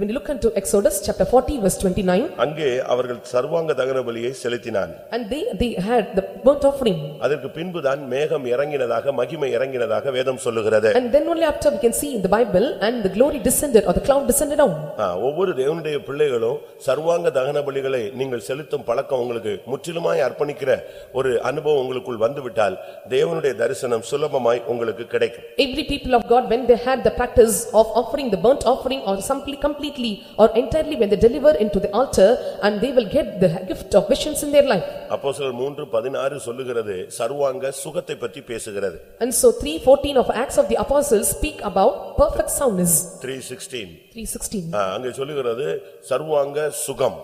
When you look into Exodus chapter forty verse twenty-nine அங்கே அவர்கள் சர்வாங்க தகன பலியை செலுத்தினான் and they they had the burnt offering. அதற்கு பின்புதான் மேகம் இறங்கினதாக மகிமை இறங்கினதாக வேதம் சொல்லுகிறது And then only after we can see in the Bible and the glory descended or the cloud descended down. ஆ, ஒவ்வொரு தேவனுடைய பிள்ளைகளும் சர்வாங்க தகன பலிகளை நீங்கள் செலுத்தும் பழக்கம் உங்களுக்கு முற்றிலுமாய் அர்ப்பணிக்கிற ஒரு அனுபவம் உங்களுக்குள் வந்துவிட்டால் தேவனுடைய தரிசனம் சுலபமாய் உங்களுக்கு கிடைக்கும் Every people of God, when they had the practice of offering the burnt offering or simply completely or entirely when they deliver into the altar and they will get the gift of visions in their life. அப்போஸ்தலர் மூன்று பதினாறு சொல்லுகிறது சர்வாங்க சுகத்தை பற்றி பேசுகிறது And so three fourteen of Acts of the Apostles speak about perfect soundness. Three sixteen Three sixteen. அங்கே சொல்லுகிறது சர்வாங்க சுகம்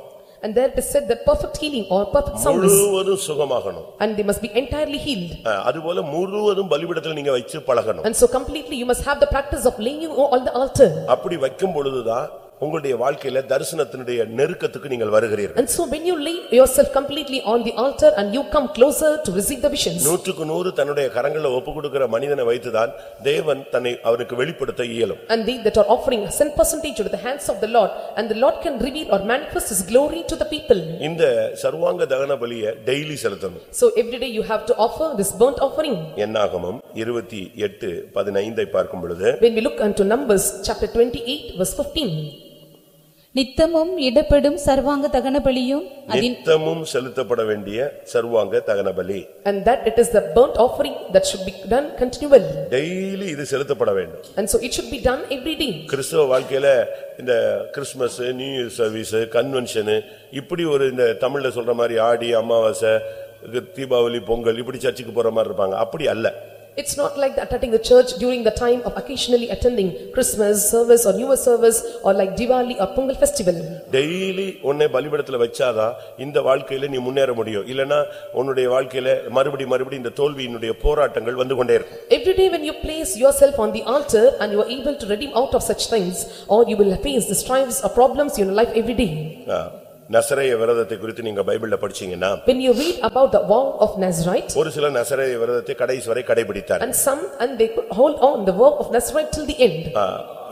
And there it is said that perfect healing or perfect soundness முழுவதும் சுகமாகணும் and they must be entirely healed. அதுபோல முழுவதும் பலிபிடத்தில் நீங்க வச்சு பழகணும் And so completely you must have the practice of laying on the altar. அப்படி வைக்கும் பொழுதுதான் உங்களுடைய வாழ்க்கையில தரிசனத்தினுடைய நெருக்கத்துக்கு நீங்கள் வருகிறீர்கள் And so when you lay yourself completely on the altar and you come closer to receive the visions. நூற்றுக்கு நூறு தன்னுடைய கரங்களை ஒப்பு கொடுக்கிற மனிதனை வைத்துதான் தேவன் தன்னை அவனுக்கு வெளிப்படுத்த இயலும் And they that are offering a cent percentage to the hands of the Lord, and the Lord can reveal or manifest his glory to the people. இந்த சர்வாங்க தகன பலியை டெய்லி செலுத்தணும் So every day you have to offer this burnt offering. என்னாகமம் இருபத்தி எட்டு பதினைந்தை பார்க்கும் பொழுது When we look unto Numbers, chapter twenty-eight, verse fifteen. நித்தமும் இடப்படும் சர்வாங்க தகன பலியும் அதின் நித்தமும் செலுத்தப்பட வேண்டிய சர்வாங்க தகன பலி And that it is the burnt offering that should be done continually. Daily இது செலுத்தப்பட வேண்டும் And so it should be done every day. கிறிஸ்தவ வாழ்க்கையில இந்த Christmas new year service convention இப்படி ஒரு இந்த தமிழ்ல சொல்ற மாதிரி ஆடி அமாவாசை தீபாவளி பொங்கல் இப்படி சர்ச்சுக்கு போற மாதிரி இருப்பாங்க அப்படி அல்ல It's not like that attending the church during the time of occasionally attending Christmas service or New Year service or like Diwali or Pongal festival. Daily உன்னை பலிபடத்துல வச்சாதான் இந்த வாழ்க்கையில நீ முன்னேற முடியும் இல்லனா உன்னுடைய வாழ்க்கையில மறுபடி மறுபடி இந்த தோல்வியினுடைய போராட்டங்கள் வந்து கொண்டே இருக்கும் Every day when you place yourself on the altar and you are able to redeem out of such things, or you will face the strives or problems in your life every day. ஆ, நசரேய விரதத்தை குறித்து நீங்க பைபிள்ல படிச்சீங்கன்னா When you read about the vow of Nazarite, ஒரு சில நசரேய விரதத்தை கடைசி வரை கடைபிடித்தார் and some, and they hold on the vow of Nazarite till the end.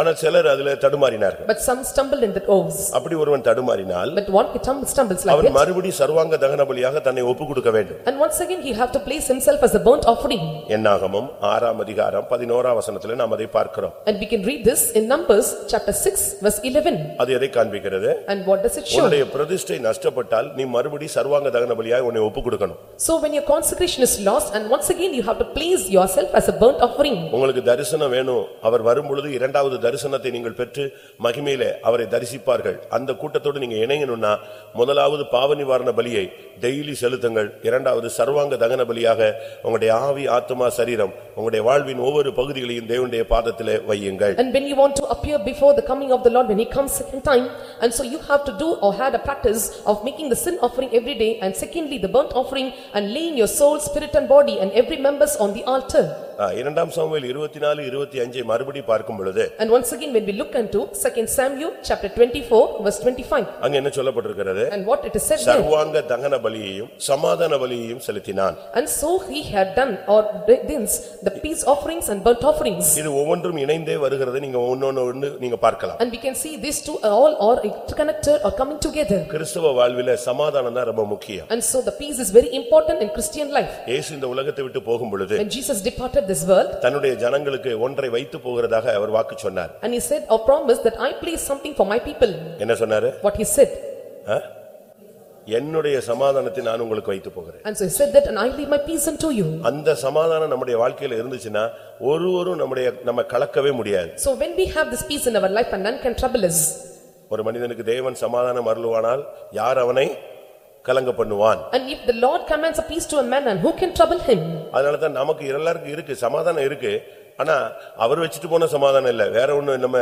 ஆனால் சிலர் அதுல தடுமாறினார்கள் But some stumbled in the oaths. அப்படி ஒருவன் தடுமாறினால் But one tum- stumbles like அவன். மறுபடி சர்வாங்க தகன பலியாக தன்னை ஒப்புக் கொடுக்க வேண்டும் And once again, he have to place himself as a burnt offering. என்னாகமும் ஆறாம் அதிகாரம் பதினோராம் வசனத்துல நாம் அதை பார்க்கிறோம் And we can read this in Numbers, chapter 6, verse 11. அது எதை காண்பிக்கிறது And what does it show? உன்னுடைய பிரதிஷ்டை நஷ்டப்பட்டால் நீ மறுபடி சர்வாங்க தகன பலியாக உன்னை ஒப்புக் கொடுக்கணும் So when your consecration is lost, and once again you have to place yourself as a burnt offering. உங்களுக்கு தரிசனம் வேணும் அவர் வரும்பொழுது இரண்டாவது தரிசனத்தை நீங்கள் பெற்று மகிமையிலே அவரை தரிசிப்பார்கள் அந்த கூட்டத்தோடு நீங்க இணையணும்னா முதலாவது பாவ நிவாரண பலியை டெய்லி செலுத்துங்கள் இரண்டாவது சர்வாங்க தகன பலியாக உங்களுடைய ஆவி ஆத்மா சரீரம் உங்களுடைய வாழ்வின் ஒவ்வொரு பகுதிகளையும் தேவனுடைய பாதத்திலே வையுங்கள் And when you want to appear before the coming of the Lord, when he comes second time, and so you have to do or had a practice of making the sin offering every day, and secondly, the burnt offering, and laying your soul, spirit and body, and every members on the altar. ஆ, இரண்டாம் Samuel இருபத்தி நாலு இருபத்தி அஞ்சை மறுபடி பார்க்கும் பொழுது And once again, when we look into second Samuel, chapter twenty-four, verse twenty-five, அங்க என்ன சொல்லப்பட்டிருக்கிறது and what it is said there. சர்வாங்க தகன பலியையும் சமாதான பலியையும் செலுத்தினான் And so he had done, or thence, the peace offerings and burnt offerings. இது ஒவ்வொன்றும் இணைந்தே வருகிறது நீங்க ஒன்னொன்னு ஒண்ணு நீங்க பார்க்கலாம் And we can see these two are all are interconnected or coming together. கிறிஸ்தவ வாழ்வில சமாதானம் தான் ரொம்ப முக்கியம் And so the peace is very important in Christian life. இயேசு இந்த உலகத்தை விட்டு போகும் பொழுது When Jesus departed this world, தன்னுடைய ஜனங்களுக்கு ஒன்றை வைத்து போகிறதாக அவர் வாக்கு சொன்னார் and he said or promised that I place something for my people. என்ன சொன்னாரு What he said. ஆ? என்னுடைய சமாதானத்தை நான் உங்களுக்கு வைத்து போகிறேன் And so he said that, and I leave my peace unto you. அந்த சமாதானம் நம்முடைய வாழ்க்கையில இருந்துச்சுன்னா ஒருவரும் நம்முடைய நம்ம கலக்கவே முடியாது So when we have this peace in our life and none can trouble us, ஒரு மனிதனுக்கு தேவன் சமாதானம் அருளுவானால் யார் அவனை கலங்க பண்ணுவான் and if the Lord commands a peace to a man, and who can trouble him? அதனாலதான் நமக்கு எல்லாருக்கும் இருக்கு சமாதானம் இருக்கு ஆனா அவர் வச்சுட்டு போன சமாதானம் இல்ல வேற ஒண்ணு நம்ம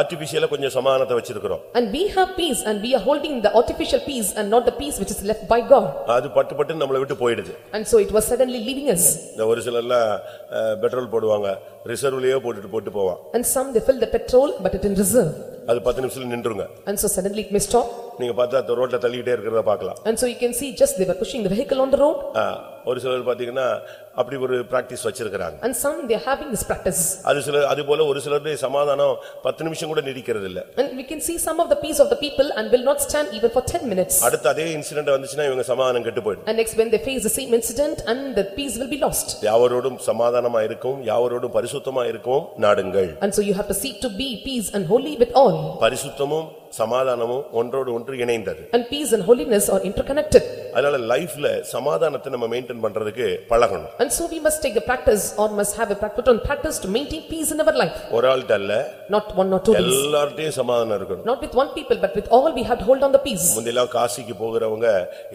ஆர்டிபிஷியலா கொஞ்சம் சமாதானத்தை வச்சிருக்கிறோம் And we have peace, and we are holding the artificial peace and not the peace which is left by God. அது பட்டு பட்டு நம்மளை விட்டு போயிடுது And so it was suddenly leaving us. இந்த ஒரு சிலர்லாம் அஹ், பெட்ரோல் போடுவாங்க ரிசர்வ்லயே போட்டுட்டு போட்டு போவான் And some they fill the petrol, but it in reserve. அது பத்து நிமிஷத்துல நின்றுங்க And so suddenly it may stop. நீங்க பார்த்தா அந்த ரோட்ல தள்ளிக்கிட்டே இருக்கிறத பார்க்கலாம் And so you can see just they were pushing the vehicle on the road. ஒரு சிலர் பாத்தீங்கன்னா அப்படி ஒரு பிராக்டிஸ் வச்சிருக்கிறாங்க And some they are having this practice. அது சில அது போல ஒரு சிலருடைய சமாதானம் பத்து நிமிஷம் கூட நீடிக்கிறது இல்ல And we can see some of the peace of the people and will not stand even for ten minutes. அடுத்து அதே இன்சிடென்ட் வந்துச்சுன்னா iவங்க சமாதானம் கெட்டு போயிடும் And next when they face the same incident and the peace will be lost. யாவரோடும் சமாதானமா இருக்கும் யாவரோடும் பரிசுத்தமா இருக்கும் நாடுங்கள் And so you have to seek to be peace and holy with all. பரிசுத்தமும் சமாதானமும் ஒன்றோடு ஒன்று இணைந்தது And peace and holiness are interconnected. அதனால லைஃப்ல சமாதானத்தை நம்ம மெயின்டைன் பண்றதுக்கு பழகணும் And so we must take the practice or must have a practice on practice to maintain peace in our life. ஒரு ஆள்கிட்ட அல்ல Not one or two days. எல்லார்ட்டையும் சமாதானம் இருக்கணும் Not with one people but with all we have to hold on the peace. முந்திலாம் காசிக்கு போகிறவங்க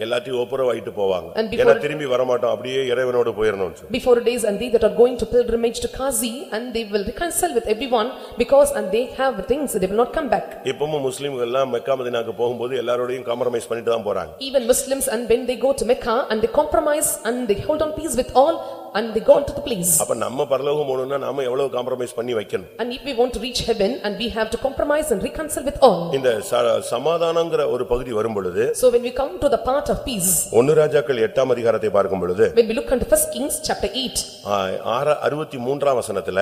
எல்லாத்தையும் ஒப்புரவாயிட்டு போவாங்க And before- ஏன்னா திரும்பி வரமாட்டோம் அப்படியே இறைவனோடு போயிடணும்னு சொல்லி Before days and they that are going to pilgrimage to Kazi and they will reconcile with everyone because and they have things they will not come back. இப்பவும் முஸ்லிம்கள் எல்லாம் மெக்கா மதினாக்கு போகும்போது எல்லாரோடையும் காம்ப்ரமைஸ் பண்ணிட்டு தான் போறாங்க Even Muslims and when they go to Mecca and they compromise and they hold on peace with all and they go into the place. அப்ப நம்ம பரலோகம் போகணும்னா நாம எவ்வளவு காம்ப்ரமைஸ் பண்ணி வைக்கணும் And if we want to reach heaven and we have to compromise and reconcile with all. இந்த ச- சமாதானங்கிற ஒரு பகுதி வரும் பொழுது So when we come to the part of peace, ஒன்னு ராஜாக்கள் எட்டாம் அதிகாரத்தை பார்க்கும் பொழுது when we look into first Kings chapter eight ஆ, ஆற அறுபத்தி மூன்றாம் வசனத்துல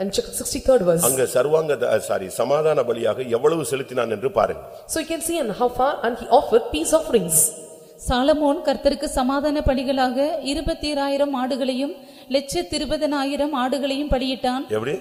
and sixty-third verse. அங்க சர்வாங்க சாரி சமாதான பலியாக எவ்வளவு செலுத்தினான் என்று பாருங்க So you can see and how far and he offered peace offerings. Solomon கர்த்தருக்கு சமாதான பலிகளாக இருபத்தீராயிரம் ஆடுகளையும் லட்சத்திருபதனாயிரம் ஆடுகளையும் பலியிட்டான் எப்படி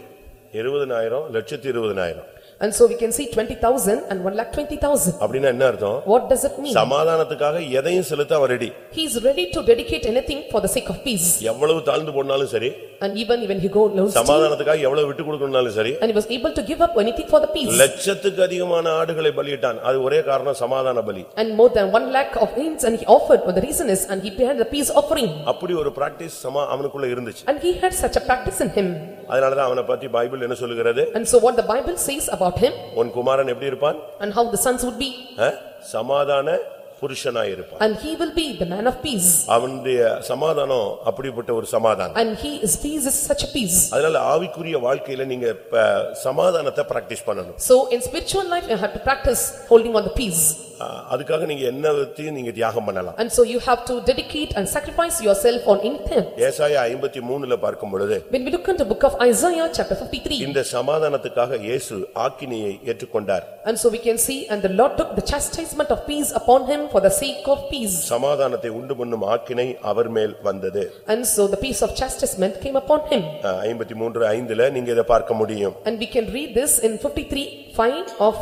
இருபதனாயிரம் லட்சத்தி இருபதனாயிரம் And so we can see twenty thousand and one lakh twenty thousand. அப்படின்னா என்ன அர்த்தம் What does it mean? சமாதானத்துக்காக எதையும் செலுத்த அவன் ready He is ready to dedicate anything for the sake of peace. எவ்வளவு தாழ்ந்து போனாலும் சரி And even when he go low சமாதானத்துக்காக எவ்வளவு விட்டு கொடுக்கணும்னாலும் சரி and he was able to give up anything for the peace. லட்சத்துக்கு அதிகமான ஆடுகளை பலியிட்டான் அது ஒரே காரணம் சமாதான பலி And more than one lakh of hymns and he offered, but the reason is, and he had the peace offering. அப்படி ஒரு பிராக்டிஸ் சமா அவனுக்குள்ள இருந்துச்சு And he had such a practice in him. அதனாலதான் அவனை பத்தி பைபிள் என்ன சொல்லுகிறது And so what the Bible says about him உன் குமாரன் எப்படி இருப்பான் and how the sons would be. அஹ்? சமாதான புருஷனாயிருப்பான் and he will be the man of peace. அவனுடைய சமாதானம் அப்படிப்பட்ட ஒரு சமாதானம் And he is peace is such a peace. அதனால ஆவிக்குரிய வாழ்க்கையில நீங்க ப- சமாதானத்தை பிராக்டிஸ் பண்ணணும் So in spiritual life, you have to practice holding on the peace. ஆ, அதுக்காக நீங்க என்ன வித்தையும் நீங்க தியாகம் பண்ணலாம் And so you have to dedicate and sacrifice yourself on anything. ஏசாயா ஐம்பத்தி மூணுல பார்க்கும் பொழுது When we look into book of Isaiah, chapter fifty-three, இந்த சமாதானத்துக்காக இயேசு ஆக்கினியை ஏற்றுக்கொண்டார் and so we can see, and the Lord took the chastisement of peace upon him for the sake of peace. சமாதானத்தை உண்டு பண்ணும் ஆக்கினை அவர் மேல் வந்தது And so the peace of chastisement came upon him. ஐம்பத்தி மூன்று ஐந்துல நீங்க இதை பார்க்க முடியும் And we can read this in fifty-three five of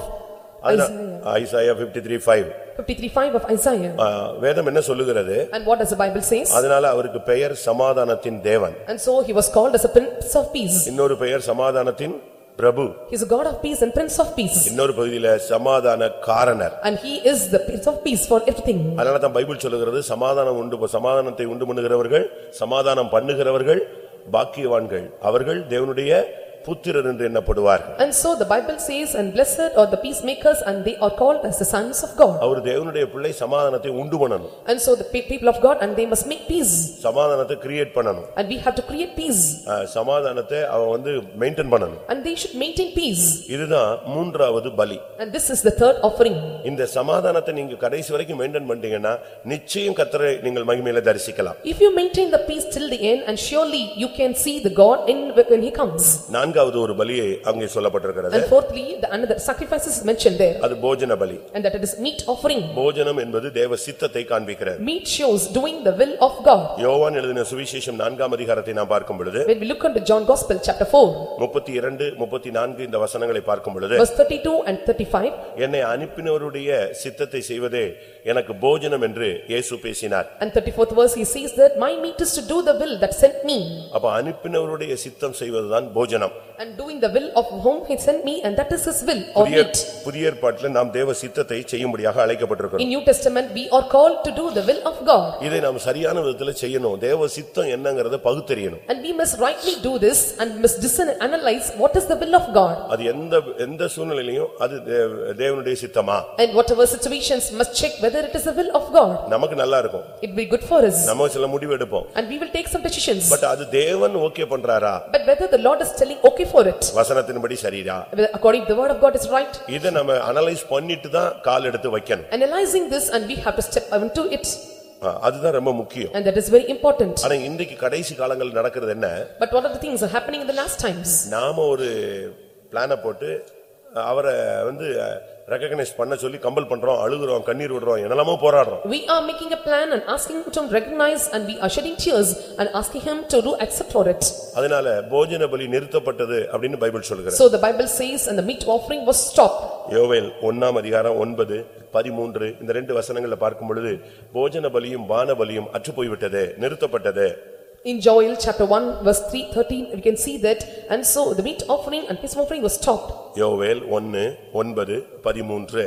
அதுதான் Isaiah. Isaiah fifty three five Fifty-three five of Isaiah. வேதம் என்ன சொல்லுகிறது And what does the Bible says? அதனால அவருக்கு பெயர் சமாதானத்தின் தேவன் And so he was called as a prince of peace. இன்னொரு பெயர் சமாதானத்தின் பிரபு is a God of peace and prince of peace. இன்னொரு பகுதியில சமாதான காரணர் And he is the prince of peace for everything. அதனால தான் பைபிள் சொல்லுகிறது சமாதானம் உண்டு சமாதானத்தை உண்டு பண்ணுகிறவர்கள் சமாதானம் பண்ணுகிறவர்கள் பாக்கியவான்கள் அவர்கள் தேவனுடைய புத்திரர் என்று எண்ணப்படுவார்கள் And so the Bible says, "And blessed are the peacemakers, and they are called as the sons of God." அவர் தேவனுடைய பிள்ளை சமாதானத்தை உண்டு பண்ணணும் And so the pe- people of God, and they must make peace. சமாதானத்தை create பண்ணணும் And we have to create peace. அஹ், சமாதானத்தை அவன் வந்து மெயின்டைன் பண்ணணும் And they should maintain peace. இதுதான் மூன்றாவது பலி And this is the third offering. இந்த சமாதானத்தை நீங்க கடைசி வரைக்கும் மெயின்டைன் பண்ணிட்டீங்கன்னா நிச்சயம் கத்தரை நீங்கள் மகிமையில தரிசிக்கலாம் If you maintain the peace till the end, and surely you can see the God in when he comes. நான்காவது ஒரு பலியை அங்கே சொல்லப்பட்டிருக்கிறது And fourthly, the another sacrifice is mentioned there, அது போஜன பலி and that it is meat offering. போஜனம் என்பது தேவ சித்தத்தை காண்பிக்கிறது Meat shows doing the will of God. யோவான் எழுதின சுவிசேஷம் நான்காம் அதிகாரத்தை நாம் பார்க்கும் பொழுது When we look into John Gospel, chapter four, முப்பத்தி இரண்டு முப்பத்தி நான்கு இந்த வசனங்களை பார்க்கும் பொழுது verse thirty-two and thirty-five, என்னை அனுப்பினவருடைய சித்தத்தை செய்வதே எனக்கு போஜனம் என்று இயேசு பேசினார் and thirty-fourth verse, he says that, "My meat is to do the will that sent me." அப்ப அனுப்பினவருடைய சித்தம் செய்வதுதான் போஜனம் And doing the will of whom he sent me, and that is his will or புதிய meat. புதிய ஏற்பாட்டில் நாம் தேவ சித்தத்தை செய்யும்படியாக அழைக்கப்பட்டிருக்கிறோம் In New Testament, we are called to do the will of God. இதை நாம் சரியான விதத்துல செய்யணும் தேவ சித்தம் என்னங்கறத பகுத்தறியணும் And we must rightly do this and must discern and analyze what is the will of God. அது எந்த எந்த சூழ்நிலையிலும் அது தேவ- தேவனுடைய சித்தமா And whatever situations must check whether it is the will of God. நமக்கு நல்லா இருக்கும் It will be good for us. நம்ம சில முடிவு எடுப்போம் And we will take some decisions. But அது தேவன் ஓகே பண்றாரா But whether the Lord is telling okay for it, வசனத்தின்படி whether according to the word of God is right, இதை நம்ம அனலைஸ் பண்ணிட்டு தான் கால் எடுத்து வைக்கணும் analyzing this and we have to step into it. அதுதான் ரொம்ப முக்கியம் And that is very important. ஆனா இன்றைக்கு கடைசி காலங்கள் நடக்கிறது என்ன But what are the things are happening in the last times? நாம ஒரு பிளான போட்டு அவரை வந்து ரெகக்னைஸ் பண்ண சொல்லி கம்பல் பண்றோம் அழுகுறோம் கண்ணீர் விடுறோம் என்னெல்லாமோ போராடுறோம் We are making a plan and asking him to recognize and we are shedding tears and asking him to do accept for it. அதனால போஜன பலி நிறுத்தப்பட்டது அப்படின்னு பைபிள் சொல்லுகிறது So the Bible says and the meat offering was stopped. யோவேல் ஒன்னாம் அதிகாரம் ஒன்பது பதிமூன்று இந்த ரெண்டு வசனங்கள்ல பார்க்கும் பொழுது போஜன பலியும் வான பலியும் அற்று போய்விட்டது நிறுத்தப்பட்டது In Joel chapter 1 verse 3 13 we can see that and so the meat offering and peace offering was stopped. யோவேல் ஒன்னு ஒன்பது பதிமூன்று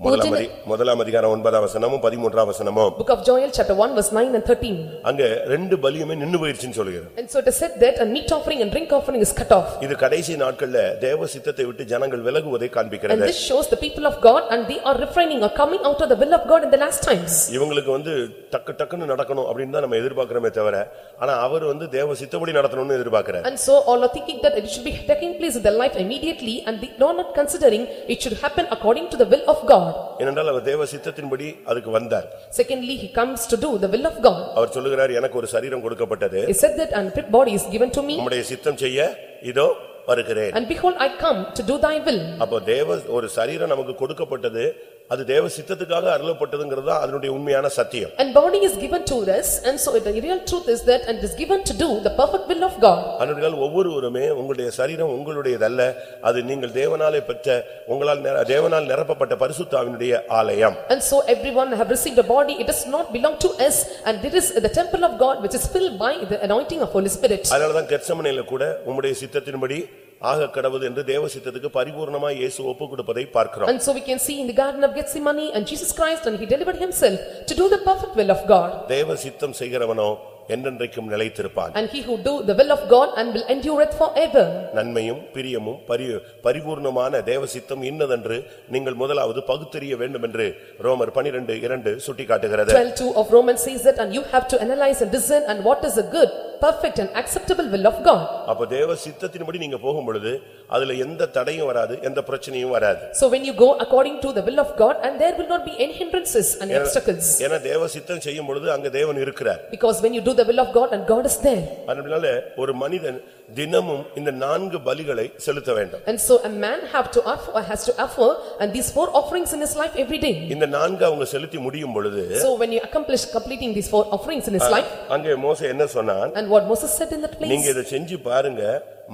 முதலாம் அதி- முதலாம் அதிகாரம் ஒன்பதாம் வசனமும் பதிமூன்றாம் வசனமும் Book of Joel chapter 1 verse 9 and 13. அங்க ரெண்டு பலியுமே நின்னு போயிருச்சுன்னு சொல்லுகிறது And so it is said that a meat offering and drink offering is cut off. இது கடைசி நாட்கள்ல தேவ சித்தத்தை விட்டு ஜனங்கள் விலகுவதை And காண்பிக்கிறது this shows the people of God and they are refraining or coming out of the will of God in the last times. இவங்களுக்கு வந்து டக்கு டக்குன்னு நடக்கணும் அப்படின்னு தான் நம்ம எதிர்பார்க்கிறோமே தவிர ஆனா அவர் வந்து தேவ சித்தப்படி நடத்தணும்னு எதிர்பார்க்கிறார் And so all are thinking that it should be taking place in their life immediately and they are not considering it should happen according to the will of God. ஏனென்றால் அவர் தேவ சித்தத்தின்படி அதுக்கு வந்தார். Secondly, he comes to do the will of God. அவர் சொல்லுகிறார் எனக்கு ஒரு சரீரம் கொடுக்கப்பட்டது. He said that and a body is given to me. உம்முடைய சித்தம் செய்ய இதோ வருகிறேன். And behold I come to do thy will. அப்போ தேவ ஒரு சரீரம் நமக்கு கொடுக்கப்பட்டது அது தேவ சித்தத்துக்காக அருளப்பட்டதுங்கிறது தான் அதனுடைய உண்மையான சத்தியம் And body is given to us and so the real truth is that and is given to do the perfect will of God. அதனால் ஒவ்வொருவருமே உங்களுடைய சரீரம் உங்களுடையதல்ல அது நீங்கள் தேவனாலே பெற்ற உங்களால் நிர- தேவனால் நிரப்பப்பட்ட பரிசுத்தாவினுடைய ஆலயம் And so everyone have received a body, it does not belong to us and it is the temple of God which is filled by the anointing of Holy Spirit. அதனாலதான் கெர்சமனையில கூட உம்முடைய சித்தத்தின்படி ஆக கடவுது என்று தேவ சித்தத்துக்கு பரிபூர்ணமாய் இயேசு ஒப்பு கொடுப்பதை பார்க்கிறோம் And so we can see in the garden of Gethsemane and Jesus Christ and he delivered himself to do the perfect will of God. தேவ சித்தம் செய்கிறவனோ என்றென்றைக்கும் நிலைத்திருப்பான் And he who do the will of God and will endure it forever. நன்மையும் பிரியமும் பரி பரிபூர்ணமான தேவ சித்தம் இன்னதென்று நீங்கள் முதலாவது பகுத்தறிய வேண்டும் என்று ரோமர் பனிரெண்டு இரண்டு சுட்டிக்காட்டுகிறது Twelve two of Romans says that and you have to analyze and discern and what is the good, perfect and acceptable will of God. அப்ப தேவ சித்தத்தின்படி நீங்க போகும் பொழுது அதுல எந்த தடையும் வராது எந்த பிரச்சனையும் வராது So when you go according to the will of God and there will not be any hindrances and obstacles. ஏன்னா தேவ சித்தம் செய்யும் பொழுது அங்க தேவன் இருக்கிறார் Because when you do the will of God and God is there. அதனால ஒரு மனிதன் தினமும் இந்த நான்கு பலிகளை செலுத்த வேண்டும் And so a man have to offer, has to offer and these four offerings in his life every day. இந்த நான்கு அவங்க செலுத்தி முடியும் பொழுது So when you accomplish completing these four offerings in his life அங்கே மோசே என்ன சொன்னான் and what Moses said in that நீங்க place. இதை செஞ்சு பாருங்க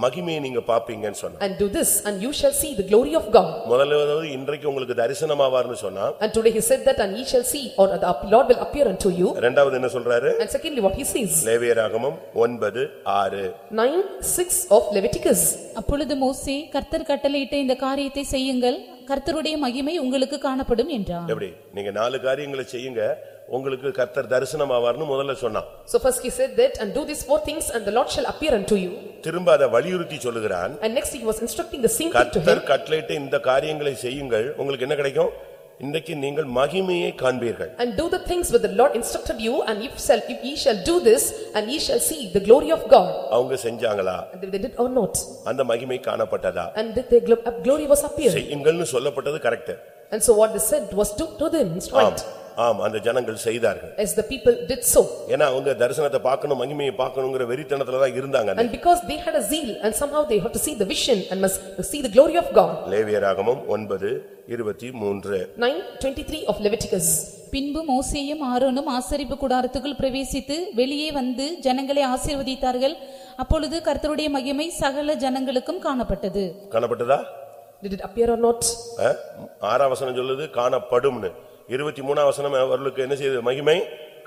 மகிமையை நீங்க பாப்பீங்கன்னு சொன்னான் And do this and you shall see the glory of God. முதலாவது இன்றைக்கு உங்களுக்கு தரிசனமாவார்னு சொன்னா And today he said that and ye shall see or the Lord will appear unto you. இரண்டாவது என்ன சொல்றாரு And secondly what he says. லேவியராகமம் ஒன்பது ஆறு. Nine, six of Leviticus. அப்பொழுது மோசே கர்த்தர் கட்டளையிட்ட இந்த காரியத்தை செய்யுங்கள். கர்த்தருடைய மகிமை உங்களுக்கு காணப்படும் என்றார் எப்படி? நீங்க நாலு காரியங்களை செய்யுங்க. உங்களுக்கு கர்த்தர் தரிசனமாவார்னு முதல்ல சொன்னான். So first he said that and do these four things and the Lord shall appear unto you. திரும்ப அதை வலியுறுத்தி சொல்லுகிறான். And next he was instructing the same thing to him. கர்த்தர் கட்டளையிட்ட இந்த காரியங்களை செய்யுங்கள். உங்களுக்கு என்ன கிடைக்கும்? இன்றைக்கு நீங்கள் மகிமையை காண்பீர்கள் And do the things which the Lord instructed you and if shall, if ye shall do this and ye shall see the glory of God. அவங்க செஞ்சாங்களா And they did or not. அந்த மகிமை காணப்பட்டதா And did their glo- glory was appeared. செய்யுங்கள்னு சொல்லப்பட்டது correct And so what they said was do to them, it's ஆம் right. ஆம் அந்த ஜனங்கள் செய்தார்கள் As the people did so. ஏன்னா அவங்க தரிசனத்தை பார்க்கணும் மகிமையை பார்க்கணுங்கிற வெறித்தனத்துல தான் இருந்தாங்க And because they had a zeal and somehow they have to see the vision and must see the glory of God. லேவியராகமம் ஒன்பது இருபத்தி மூன்று Nine twenty-three of Leviticus. பின்பு மோசேயும் ஆரோனும் ஆசரிப்பு கூடாரத்துக்குள் பிரவேசித்து வெளியே வந்து ஜனங்களை ஆசீர்வதித்தார்கள் அப்பொழுது கர்த்தருடைய மகிமை சகல ஜனங்களுக்கும் காணப்பட்டது காணப்பட்டதா Did it appear or not? ஆறாம் வசனம் சொல்லுது காணப்படும்னு இருபத்தி மூணாம் வசனம் அவர்களுக்கு என்ன செய்தது? மகிமை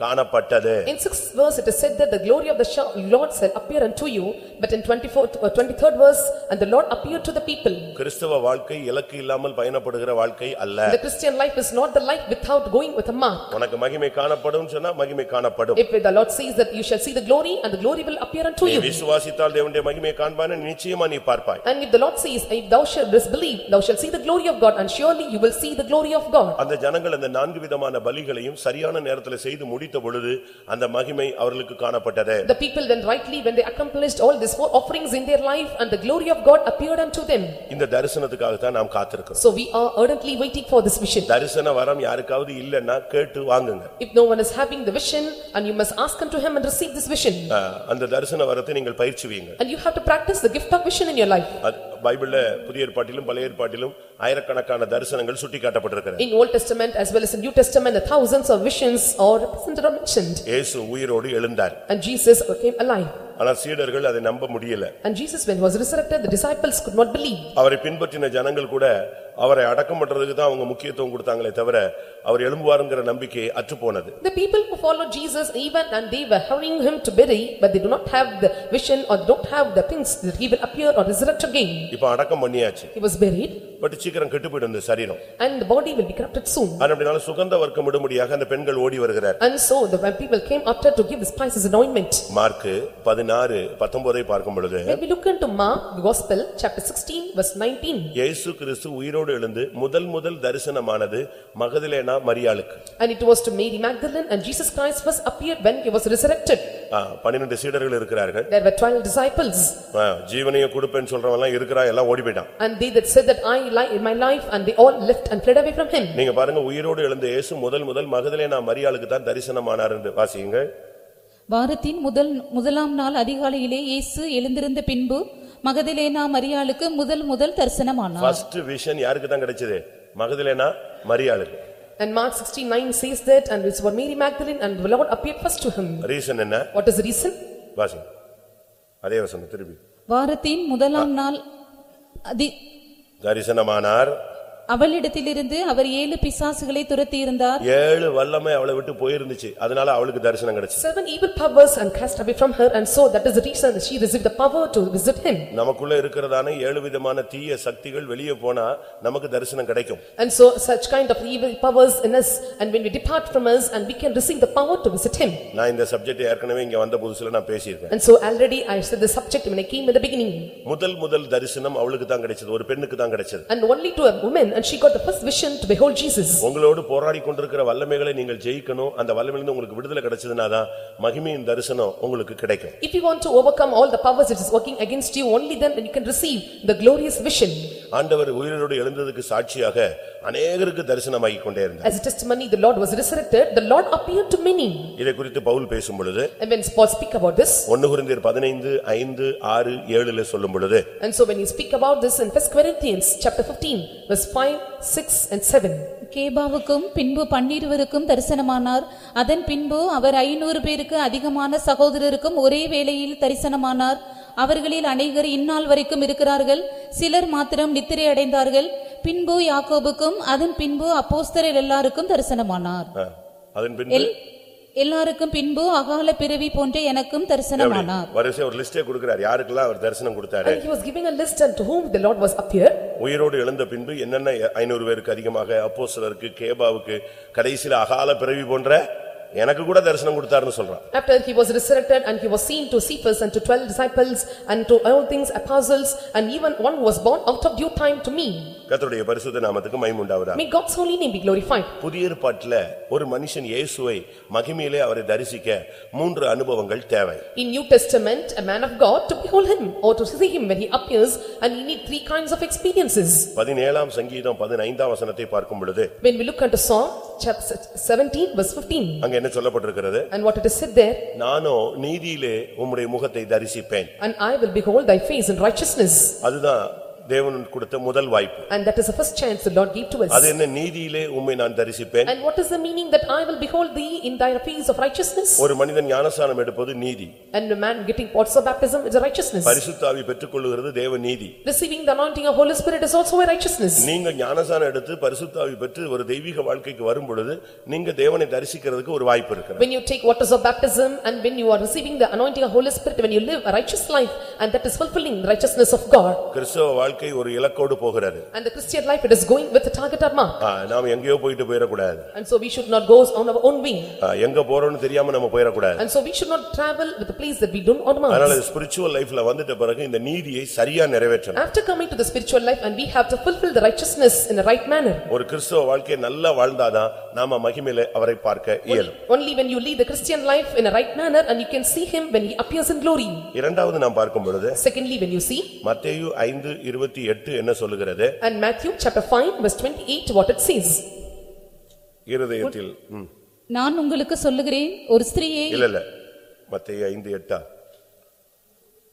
காணப்பட்டது In sixth verse, it is said that the glory of the sha- Lord shall appear unto you, but in twenty-fourth, or twenty-third verse, and the Lord appeared to the people. கிறிஸ்தவ வாழ்க்கை இலக்கு இல்லாமல் பயணப்படுகிற வாழ்க்கை அல்ல The Christian life is not the life without going with a mark. உனக்கு மகிமை காணப்படும் சொன்னா மகிமை காணப்படும் If the Lord says that you shall see the glory, and the glory will appear unto நீ you. விசுவாசித்தால் தேவனுடைய மகிமையை காண்பான்னு நிச்சயமா நீ பார்ப்பாய் And if the Lord says, if thou shalt disbelieve, thou shalt see the glory of God, and surely you will see the glory of God. அந்த ஜனங்கள் அந்த நான்கு விதமான பலிகளையும் சரியான நேரத்துல செய்து முடித்த பொழுது அந்த மகிமை அவர்களுக்கு காணப்பட்டது The people then rightly, when they accomplished all these four offerings in their life, and the glory of God appeared unto them. இந்த தரிசனத்துக்காக தான் நாம் காத்திருக்கிறோம் So we are ardently waiting for this vision. தரிசன வரம் யாருக்காவது இல்லன்னா கேட்டு வாங்குங்க If no one is having the vision, and you must ask unto him and receive this vision. அஹ், அந்த தரிசன வரத்தை நீங்கள் பயிற்சி வையுங்க And you have to practice the gift of vision in your life. அது பைபிள்ல புதிய ஏற்பாட்டிலும் பழைய ஏற்பாட்டிலும் ஆயிரக்கணக்கான தரிசனங்கள் சுட்டிக்காட்டப்பட்டிருக்கிறது In Old Testament as well as in New Testament, the thousands of visions are represented or mentioned. இயேசு உயிரோடு எழுந்தார் And Jesus came alive. ஆனா சீடர்கள் அதை நம்ப முடியல And Jesus when he was resurrected, the disciples could not believe. அவரை பின்பற்றின ஜனங்கள் கூட அவரை அடக்கம் பண்றதுக்கு தான் அவங்க முக்கியத்துவம் கொடுத்தாங்களே தவிர அவர் எழும்புவாருங்கிற நம்பிக்கை அற்றுப்போனது The people who followed Jesus even and they were hurrying him to bury, but they do not have the vision or don't have the things that he will appear or resurrect again. இப்ப அடக்கம் பண்ணியாச்சு He was buried but சீக்கிரம் கெட்டு போயிடும் இந்த சரீரம் and the body will be corrupted soon. அப்படினால சுகந்த வர்க்கம் விடும்படியாக அந்த பெண்கள் ஓடி வருகிறார் And so the when people came after to give the spices anointment. Mark பதினாறு பத்தொன்பதை பார்க்கும் பொழுது When we look into Mark, the Gospel, chapter sixteen, verse nineteen. இயேசு கிறிஸ்து உயிரோடு எழுந்து முதல் முதல் தரிசனமானது மகதிலேனா மரியாளுக்கு And it was to Mary Magdalene and Jesus Christ first appeared when he was resurrected. ஆ, பன்னிரண்டு சீடர்கள் இருக்கிறார்கள் There were twelve disciples. ஆ, ஜீவனையும் கொடுப்பேன்னு சொல்றவன் எல்லாம் இருக்கிறா எல்லாம் ஓடி போயிட்டான் And they that said that I lie in my life and they all left and fled away from him. நீங்க பாருங்க உயிரோடு எழுந்த இயேசு முதல் முதல் மகதிலேனா மரியாளுக்கு தான் தரிசனமானார் என்று வாசியுங்க வாரத்தின் முதல் முதலாம் நாள் அதிகாலையிலே இயேசு எழுந்திருந்த பின்பு மகதலேனா மரியாளுக்கு முதல் முதல் தரிசனமானார். ஃபர்ஸ்ட் விஷன் யாருக்கு தான் கிடைச்சது? மகதிலேனா மரியாளுக்கு. And Mark sixty-nine says that and it's for Mary Magdalene and the Lord appeared first to him. Reason என்ன? What is the reason? வாசிங்க அதே வசனம் திருப்பி. வாரத்தின் முதலாம் நாள் அதி தரிசனமானார். அவளிடத்திலிருந்து அவர் ஏழு பிசாசுகளை துரத்தியிருந்தார் ஏழு வல்லமை அவளை விட்டு போயிருந்துச்சு அதனால அவளுக்கு தரிசனம் கிடைச்சது Seven evil powers and cast away from her and so that is the reason that she received the power to visit him. நமக்குள்ள இருக்கிறதான ஏழு விதமான தீய சக்திகள் வெளியே போனா நமக்கு தரிசனம் கிடைக்கும் And so such kind of evil powers in us and when we depart from us and we can receive the power to visit him. நான் இந்த சப்ஜெக்ட் ஏற்கனவே இங்க வந்த புதுசுல நான் பேசியிருக்கேன் And so already I said the subject when I came in the beginning. முதல் முதல் தரிசனம் அவளுக்கு தான் கிடைச்சது ஒரு பெண்ணுக்கு தான் கிடைச்சது And only to a woman and she got the first vision to behold Jesus. உங்களோடு போராடி கொண்டிருக்கிற வல்லமைகளை நீங்கள் ஜெயிக்கணும் அந்த வல்லமையிலிருந்து உங்களுக்கு விடுதலை கிடைச்சதுனாதான் மகிமையின் தரிசனம் உங்களுக்கு கிடைக்கும் If you want to overcome all the powers that is working against you, only then you can receive the glorious vision. ஆண்டவர் உயிரோடு எழுந்ததுக்கு சாட்சியாக அநேகருக்கு தரிசனமாகி கொண்டே இருந்தார் As a testimony, the Lord was resurrected, the Lord appeared to many. இதை குறித்து பவுல் பேசும் பொழுது And when Paul speak about this, ஒன்னு குருந்தியர் பதினைந்து ஐந்து ஆறு ஏழுல சொல்லும் பொழுது and so when he speak about this in first Corinthians, chapter fifteen, verse and. கேபாவுக்கும் பின்பு பன்னிருவருக்கும் தரிசனமானார். அதன் பின்பு அவர் ஐநூறு பேருக்கு அதிகமான சகோதரருக்கும் ஒரே வேளையில் தரிசனமானார். அவர்களில் அநேகர் இந்நாள் வரைக்கும் இருக்கிறார்கள். சிலர் மாத்திரம் நித்திரை அடைந்தார்கள். பின்பு யாக்கோபுக்கும் அதன் பின்பு அப்போஸ்தலர் எல்லாருக்கும் தரிசனமானார். அதன் பின்பு எல்லாருக்கும் பின்பு அகால பிறவி போன்ற எனக்கும் தரிசனமானார். வரிசை ஒரு லிஸ்டே கொடுக்கிறார். யாருக்கெல்லாம் அவர் தரிசனம் கொடுத்தாரு? And he was giving a list unto whom the Lord was appeared. உயிரோடு எழுந்த பின்பு என்னென்ன ஐநூறு பேருக்கு அதிகமாக அப்போஸ்தலருக்கு கேபாவுக்கு கடைசியில அகால பிறவி போன்ற எனக்கு கூட தரிசனம் கொடுத்தாருன்னு சொல்றான் After he was resurrected and he was seen to Cephas and to twelve disciples and to all things apostles and even one who was born out of due time to me. கர்த்தருடைய பரிசுத்த நாமத்துக்கு மைமுண்டாவதா May God's holy name be glorified. புதிய ஏற்பாட்டுல ஒரு மனுஷன் இயேசுவை மகிமையிலே அவரை தரிசிக்க மூன்று அனுபவங்கள் தேவை In New Testament, a man of God to behold him or to see him when he appears and you need three kinds of experiences. பதினேழாம் சங்கீதம் பதினைந்தாம் வசனத்தை பார்க்கும் பொழுது When we look unto Psalm chapter seventeen verse fifteen அங்க என்ன சொல்லப்பட்டிருக்கிறது and what it is said there, நானோ நீதியிலே உம்முடைய முகத்தை தரிசிப்பேன் and I will behold thy face in righteousness. அதுதான் தேவன் கொடுத்த முதல் வாய்ப்பு And that is the first chance the Lord gave to அது us. என்ன நீதியிலே உம்மை நான் தரிசிப்பேன் And what is the meaning that I will behold thee in thy face of righteousness? ஒரு மனிதன் ஞானஸ்நானம் எடுப்பது நீதி And a man getting pots of baptism is a righteousness. பரிசுத்தாவி பெற்றுக்கொள்ளுகிறது தேவ நீதி Receiving the anointing of Holy Spirit is also a righteousness. நீங்க ஞானஸ்நானம் எடுத்து பரிசுத்தாவி பெற்று ஒரு தெய்வீக வாழ்க்கைக்கு வரும் பொழுது நீங்க தேவனை தரிசிக்கிறதுக்கு ஒரு வாய்ப்பு இருக்கு When you take waters of baptism and when you are receiving the anointing of Holy Spirit, when you live a righteous life and that is fulfilling the righteousness of God. கிறிஸ்தவ வாழ்க்கை ஒரு இலக்கோடு போகிறது And the Christian life, it is going with the target or mark. நாம் எங்கேயோ போயிட்டு போயிடக்கூடாது And so we should not go on our own. ஆ, எங்க போறோம்னு தெரியாம நம்ம போயிடக்கூடாது And so we should not travel with the place that we don't அதனால mark. ஸ்பிரிச்சுவல் லைஃப்ல வந்துட்ட பிறகு இந்த நீதியை சரியா நிறைவேற்றணும் After coming to the spiritual life and we have to fulfill the righteousness in the right manner. ஒரு கிறிஸ்தவ வாழ்க்கையை நல்லா வாழ்ந்தாதான் நாம மகிமையில அவரை பார்க்க இயலும் Only when you lead the Christian life in a right manner and you can see him when he appears in glory. இரண்டாவது நாம் பார்க்கும் பொழுது Secondly, when you see மத்தேயு ஐந்து இருபத்தி எட்டு என்ன சொல்லுகிறது? And Matthew chapter five verse twenty-eight, what it says. இருதயத்தில் ம், நான் உங்களுக்கு சொல்லுகிறேன் ஒரு ஸ்திரீயை இல்ல இல்ல. மத்தேயு ஐந்து எட்டா?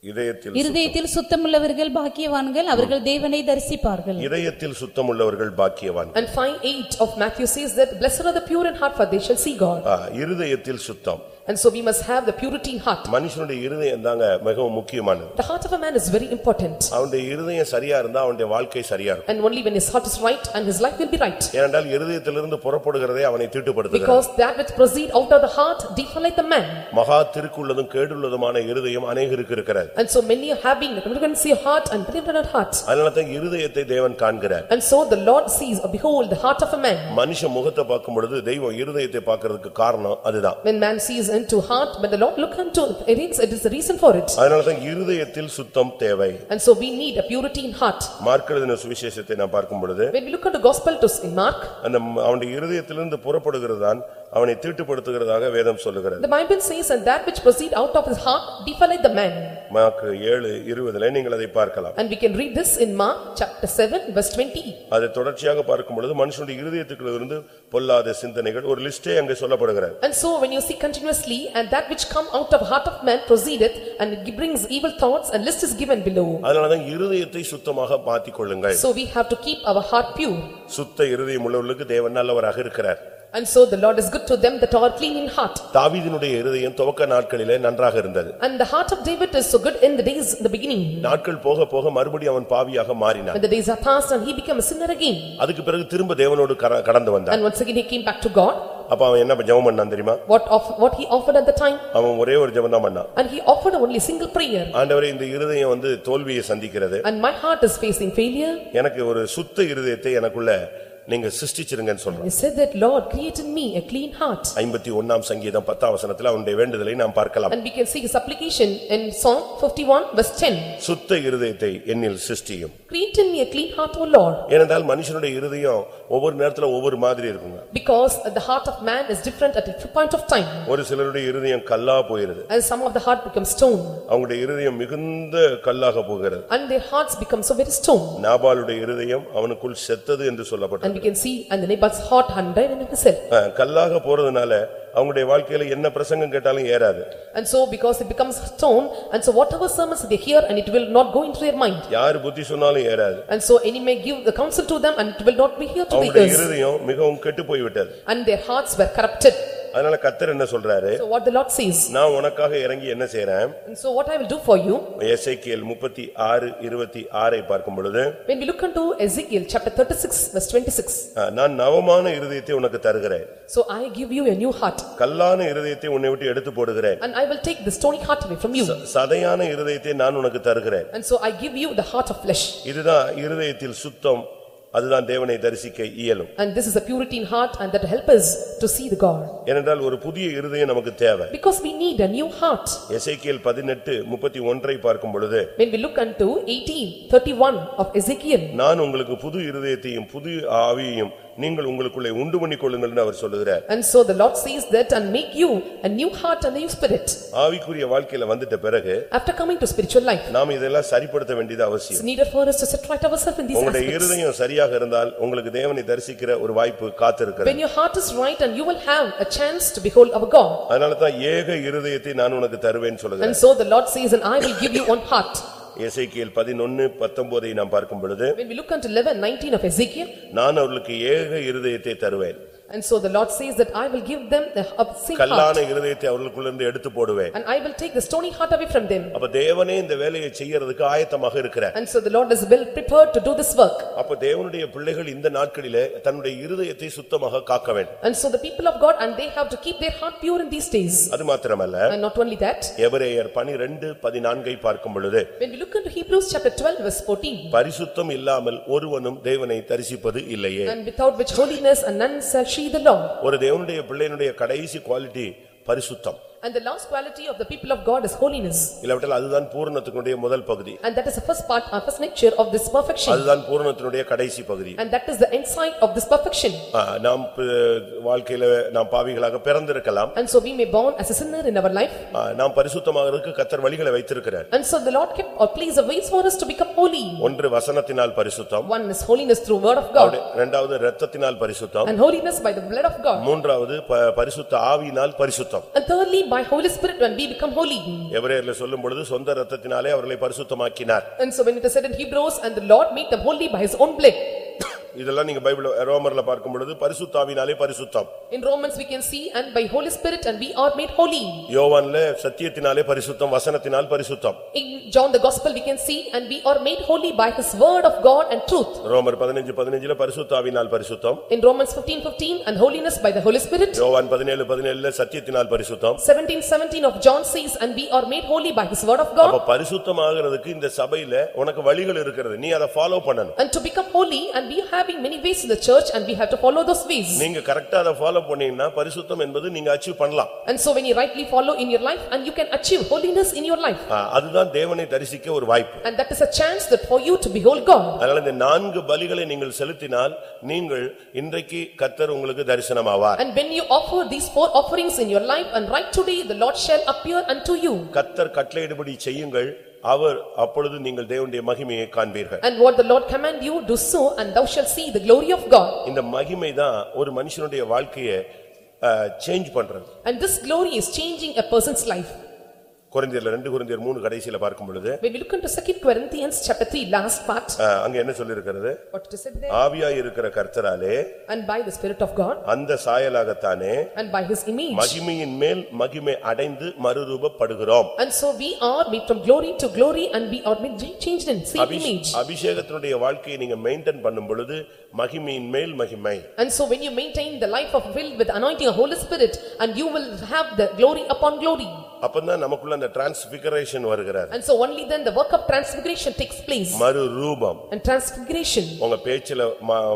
இதயத்தில் சுத்தம். இருதயத்தில் சுத்தமுள்ளவர்கள் பாக்கியவான்கள் அவர்கள் தேவனை தரிசிப்பார்கள். இதயத்தில் சுத்தமுள்ளவர்கள் பாக்கியவான் And five eight of Matthew says that blessed are the pure in heart for they shall see God. ஆ, இருதயத்தில் சுத்தம். And so we must have the purity in heart. மனுஷனுடைய இருதயம் தாங்க மிகவும் முக்கியமானது The heart of a man is very important. அவனுடைய இருதயம் சரியா இருந்தா அவனுடைய வாழ்க்கை சரியா இருக்கும் And only when his heart is right and his life will be right. ஏனென்றால் இருதயத்திலிருந்து புறப்படுகிறதே அவனை தீட்டுப்படுத்துகிறது Because that which proceed out of the heart defileth the man. மகா திருக்குள்ளதும் கேடுள்ளதுமான இருதயம் அநேகருக்கு இருக்கிறது And so many are having the malignancy of heart and believe heart. அதனால தான் இருதயத்தை தேவன் காண்கிறார் And so the Lord sees or behold the heart of a man. மனுஷ முகத்தை பார்க்கும் பொழுது தெய்வம் இருதயத்தை பார்க்கிறதுக்கு காரணம் அதுதான் When man sees into heart, but the Lord look unto, it is it is the reason for it. அதனால தான் இருதயத்தில் சுத்தம் தேவை And so we need a purity in heart. மார்க்கெழுதின சுவிசேஷத்தை நான் பார்க்கும் பொழுது When we look at the gospel to Mark, அந்த அவனுடைய இருதயத்திலிருந்து புறப்படுகிறது தான் அவனை தீட்டுப்படுத்துகிறதாக வேதம் சொல்லுகிறது the Bible says, "And that which proceed out of his heart defileth the man." Mark ஏழு இருபதுல நீங்கள் அதை பார்க்கலாம் And we can read this in Mark chapter seven verse twenty. அதை தொடர்ச்சியாக பார்க்கும் பொழுது மனுஷனுடைய இருதயத்துக்குள்ளிருந்து பொல்லாத சிந்தனைகள் ஒரு லிஸ்டே அங்கே சொல்லப்படுகிறது And so when you see continuously, and that which come out of heart of man proceedeth, and brings evil thoughts, and list is given below. அதனாலதான் இருதயத்தை சுத்தமாக மாத்திக் கொள்ளுங்கள் So we have to keep our heart pure. சுத்த இருதயம் உள்ளவர்களுக்கு தேவன் நல்லவராக இருக்கிறார் And so the Lord is good to them that are clean in heart. தாவீதினுடைய இருதயம் துவக்க நாட்களிலே நன்றாக இருந்தது And the heart of David is so good in the days, in the beginning. நாட்கள் போக போக மறுபடியும் அவன் பாவியாக மாறினான் When the days are past and he became a sinner again. அதுக்கு பிறகு திரும்ப தேவனோடு கடந்து வந்தான் And once again he came back to God. அப்ப அவன் என்ன ஜெபம் பண்ணான் தெரியுமா What of, what he offered at the time? அவன் ஒரே ஒரு ஜெபம் தான் பண்ணான் And he offered only single prayer. ஆண்டவரே இந்த இருதயம் வந்து தோல்வியை சந்திக்கிறது And my heart is facing failure. எனக்கு ஒரு சுத்த இருதயத்தை எனக்குள்ள நீங்க சிருஷ்டிச்சிருங்கன்னு சொல்றான் He said that, "Lord, create in me a clean heart." ஐம்பத்தி ஒன்னாம் சங்கீதம் பத்தாம் வசனத்துல அவனுடைய வேண்டுதலை நாம் பார்க்கலாம் And we can see his application in Psalm fifty-one verse ten. சுத்த இருதயத்தை என்னில் சிருஷ்டியும் "Create in me a clean heart, O Lord." ஏனென்றால் மனுஷனுடைய இருதயம் ஒவ்வொரு நேரத்துல ஒவ்வொரு மாதிரி இருக்குங்க Because the heart of man is different at every point of time. ஒரு சிலருடைய இருதயம் கல்லா போயிருது And some of the heart becomes stone. அவங்களுடைய இருதயம் மிகுந்த கல்லாக போகிறது And their hearts become so very stone. நாபாலுடைய இருதயம் அவனுக்குள் செத்தது என்று சொல்லப்பட்டது we can see, and the neighbor's heart and died in himself. அஹ், கல்லாக போறதுனால அவங்களுடைய வாழ்க்கையில என்ன பிரசங்கம் கேட்டாலும் ஏறாது And so because it becomes stone, and so whatever sermons they hear, and it will not go into their mind. யாரு புத்தி சொன்னாலும் ஏறாது And so any may give the counsel to them, and it will not be here to the அவங்களுடைய ears. இருதயம் மிகவும் கெட்டு போய்விட்டது And their hearts were corrupted. அதனால கத்தர் என்ன சொல்றாரு So what the Lord says, நான் உனக்காக இறங்கி என்ன செய்றேன் and so what I will do for you, எசேக்கியேல் முப்பத்தி ஆறு இருபத்தி ஆறை பார்க்கும் பொழுது when we look into Ezekiel chapter thirty-six verse twenty-six, அஹ், நான் நவமான இருதயத்தை உனக்கு தருகிறேன் so I give you a new heart, கல்லான இருதயத்தை உன்னை விட்டு எடுத்து போடுகிறேன் and I will take the stony heart away from you. சதையான இருதயத்தை நான் உனக்கு தருகிறேன் And so I give you the heart of flesh. இதுதான் இருதயத்தில் சுத்தம் அதுதான் தேவனை தரிசிக்க இயலும் And this is a purity in heart and that help us to see the God. ஏனென்றால் ஒரு புதிய இருதயம் நமக்கு தேவை Because we need a new heart. எசேக்கியேல் பதினெட்டு முப்பத்தி ஒன்றை பார்க்கும் பொழுது When we look unto eighteen thirty-one of Ezekiel, நான் உங்களுக்கு புது இருதயத்தையும் புது ஆவியையும் நீங்கள் உங்களுக்குள்ளே உண்டு பண்ணிக் கொள்ளுங்கள்னு அவர் சொல்லுகிறார் and so the Lord says that and make you a new heart and a new spirit. ஆவிக்குரிய வாழ்க்கையில வந்துட்ட பிறகு After coming to spiritual life, நாம் இதெல்லாம் சரிப்படுத்த வேண்டியது it's அவசியம் needed for us to set right ourselves in these உங்களுடைய aspects. இருதயம் சரியாக இருந்தால் உங்களுக்கு தேவனை தரிசிக்கிற ஒரு வாய்ப்பு காத்திருக்கிறது When your heart is right and you will have a chance to behold our God. அதனால தான் ஏக இருதயத்தை நான் உனக்கு தருவேன்னு சொல்லுகிறேன் And so the Lord says, and I will give you one heart. எசேக்கியேல் பதினொன்னு பத்தொன்பதை நாம் பார்க்கும் பொழுது When we look unto eleven nineteen of Ezekiel, நான் அவர்களுக்கு ஏக இருதயத்தை தருவேன். and so the Lord says that I will give them the a same heart. கல்லான இருதயத்தை அவர்களுக்குள்ளிருந்து எடுத்து போடுவேன் And I will take the stony heart away from them. அப்ப தேவனே இந்த வேலையை செய்யறதுக்கு ஆயத்தமாக இருக்கிறார் And so the Lord is well prepared to do this work. அப்ப தேவனுடைய பிள்ளைகள் இந்த நாட்களிலே தன்னுடைய இருதயத்தை சுத்தமாக காக்க வேண்டும் And so the people of God, and they have to keep their heart pure in these days. அது மாத்திரமல்ல And not only that, எபிரேயர் பனிரெண்டு பதினான்கை பார்க்கும் பொழுது when we look into Hebrews chapter twelve verse fourteen, பரிசுத்தம் இல்லாமல் ஒருவனும் தேவனை தரிசிப்பது இல்லையே and without which holiness and none shall see the Lord. ஒரு தேவனுடைய பிள்ளையினுடைய கடைசி குவாலிட்டி பரிசுத்தம் And the last quality of the people of God is holiness. இல்லாவிட்டால் அதுதான் பூரணத்துக்குடைய முதல் பகுதி And that is the first part, or first nature of this perfection. அதுதான் பூரணத்தினுடைய கடைசி பகுதி And that is the insight of this perfection. ஆ, நாம் ப- வாழ்க்கையில நாம் பாவிகளாக பிறந்திருக்கலாம் And so we may born as a sinner in our life. ஆ, நாம் பரிசுத்தமாகிறதுக்கு கத்தர் வழிகளை வைத்திருக்கிறார் And so the Lord kept or plays a ways for us to become holy. ஒன்று வசனத்தினால் பரிசுத்தம் One is holiness through word of God. இரண்டாவது இரத்தத்தினால் பரிசுத்தம் And holiness by the blood of God. மூன்றாவது ப- பரிசுத்த ஆவியினால் பரிசுத்தம் And thirdly, by Holy Spirit when we become holy. எபிரேயர்ல சொல்லும் பொழுது சொந்த இரத்தத்தினாலே அவர்களை பரிசுத்தமாக்கினார் And so when it is said in Hebrews, and the Lord made them holy by his own blood. இதெல்லாம் நீங்க பைபிள் ரோமர்ல பார்க்கும் பொழுது பரிசுத்தாவினாலே பரிசுத்தம் In Romans we can see, and by Holy Spirit and we are made holy. யோவான்ல சத்தியத்தினாலே பரிசுத்தம் வசனத்தினால் பரிசுத்தம் In John the Gospel we can see, and we are made holy by his word of God and truth. ரோமர் பதினஞ்சு பதினஞ்சுல பரிசுத்தாவினால் பரிசுத்தம் In Romans fifteen fifteen, and holiness by the Holy Spirit. யோவான் பதினேழு பதினேழுல சத்தியத்தினால் பரிசுத்தம் Seventeen seventeen of John says, and we are made holy by his word of அப்ப God. பரிசுத்தமாகிறதுக்கு இந்த சபையில உனக்கு வழிகள் இருக்கிறது நீ அதை ஃபாலோ பண்ணணும் And to become holy, and we are having many ways in the church, and we have to follow those ways. நீங்க கரெக்டா அதை ஃபாலோ பண்ணீங்கன்னா பரிசுத்தம் என்பது நீங்க அச்சீவ் பண்ணலாம் And so when you rightly follow in your life, and you can achieve holiness in your life. அதுதான் தேவனை தரிசிக்க ஒரு வாய்ப்பு And that is a chance that for you to behold God. அதனால இந்த நான்கு பலிகளை நீங்கள் செலுத்தினால் நீங்கள் இன்றைக்கு கத்தர் உங்களுக்கு தரிசனமாவார் And when you offer these four offerings in your life, and right today, the Lord shall appear unto you. கத்தர் கட்டளையிடுபடி செய்யுங்கள் அவர் அப்பொழுது நீங்கள் தேவனுடைய மகிமையை காண்பீர்கள் And what the Lord command you, do so, and thou shalt see the glory of God. இந்த மகிமை தான் ஒரு மனுஷனுடைய வாழ்க்கையை சேஞ்ச் பண்றது And this glory is changing a person's life. கொரிந்தியர்ல ரெண்டு கொரிந்தியர் மூணு கடைசியில பார்க்கும் பொழுது When we look into second Corinthians chapter three, last part, அங்க என்ன சொல்லிருக்கிறது what it said there, ஆவியாய் இருக்கிற கர்த்தராலே and by the Spirit of God, அந்த சாயலாகத்தானே and by his image. மகிமையின் மேல் மகிமை அடைந்து மறுரூபப்படுகிறோம் And so we are made from glory to glory and we are made changed in same image. அபிஷேகத்தினுடைய வாழ்க்கையை நீங்க மெயின்டைன் பண்ணும் பொழுது மகிமையின் மேல் மகிமை And so when you maintain the life of filled with anointing of Holy Spirit and you will have the glory upon glory. அப்பதான் நமக்குள்ள அந்த டிரான்ஸ்பிகரேஷன் வருகிறார் And so only then the work of transfiguration takes place. மறு ரூபம் And transfiguration, உங்க பேச்சுல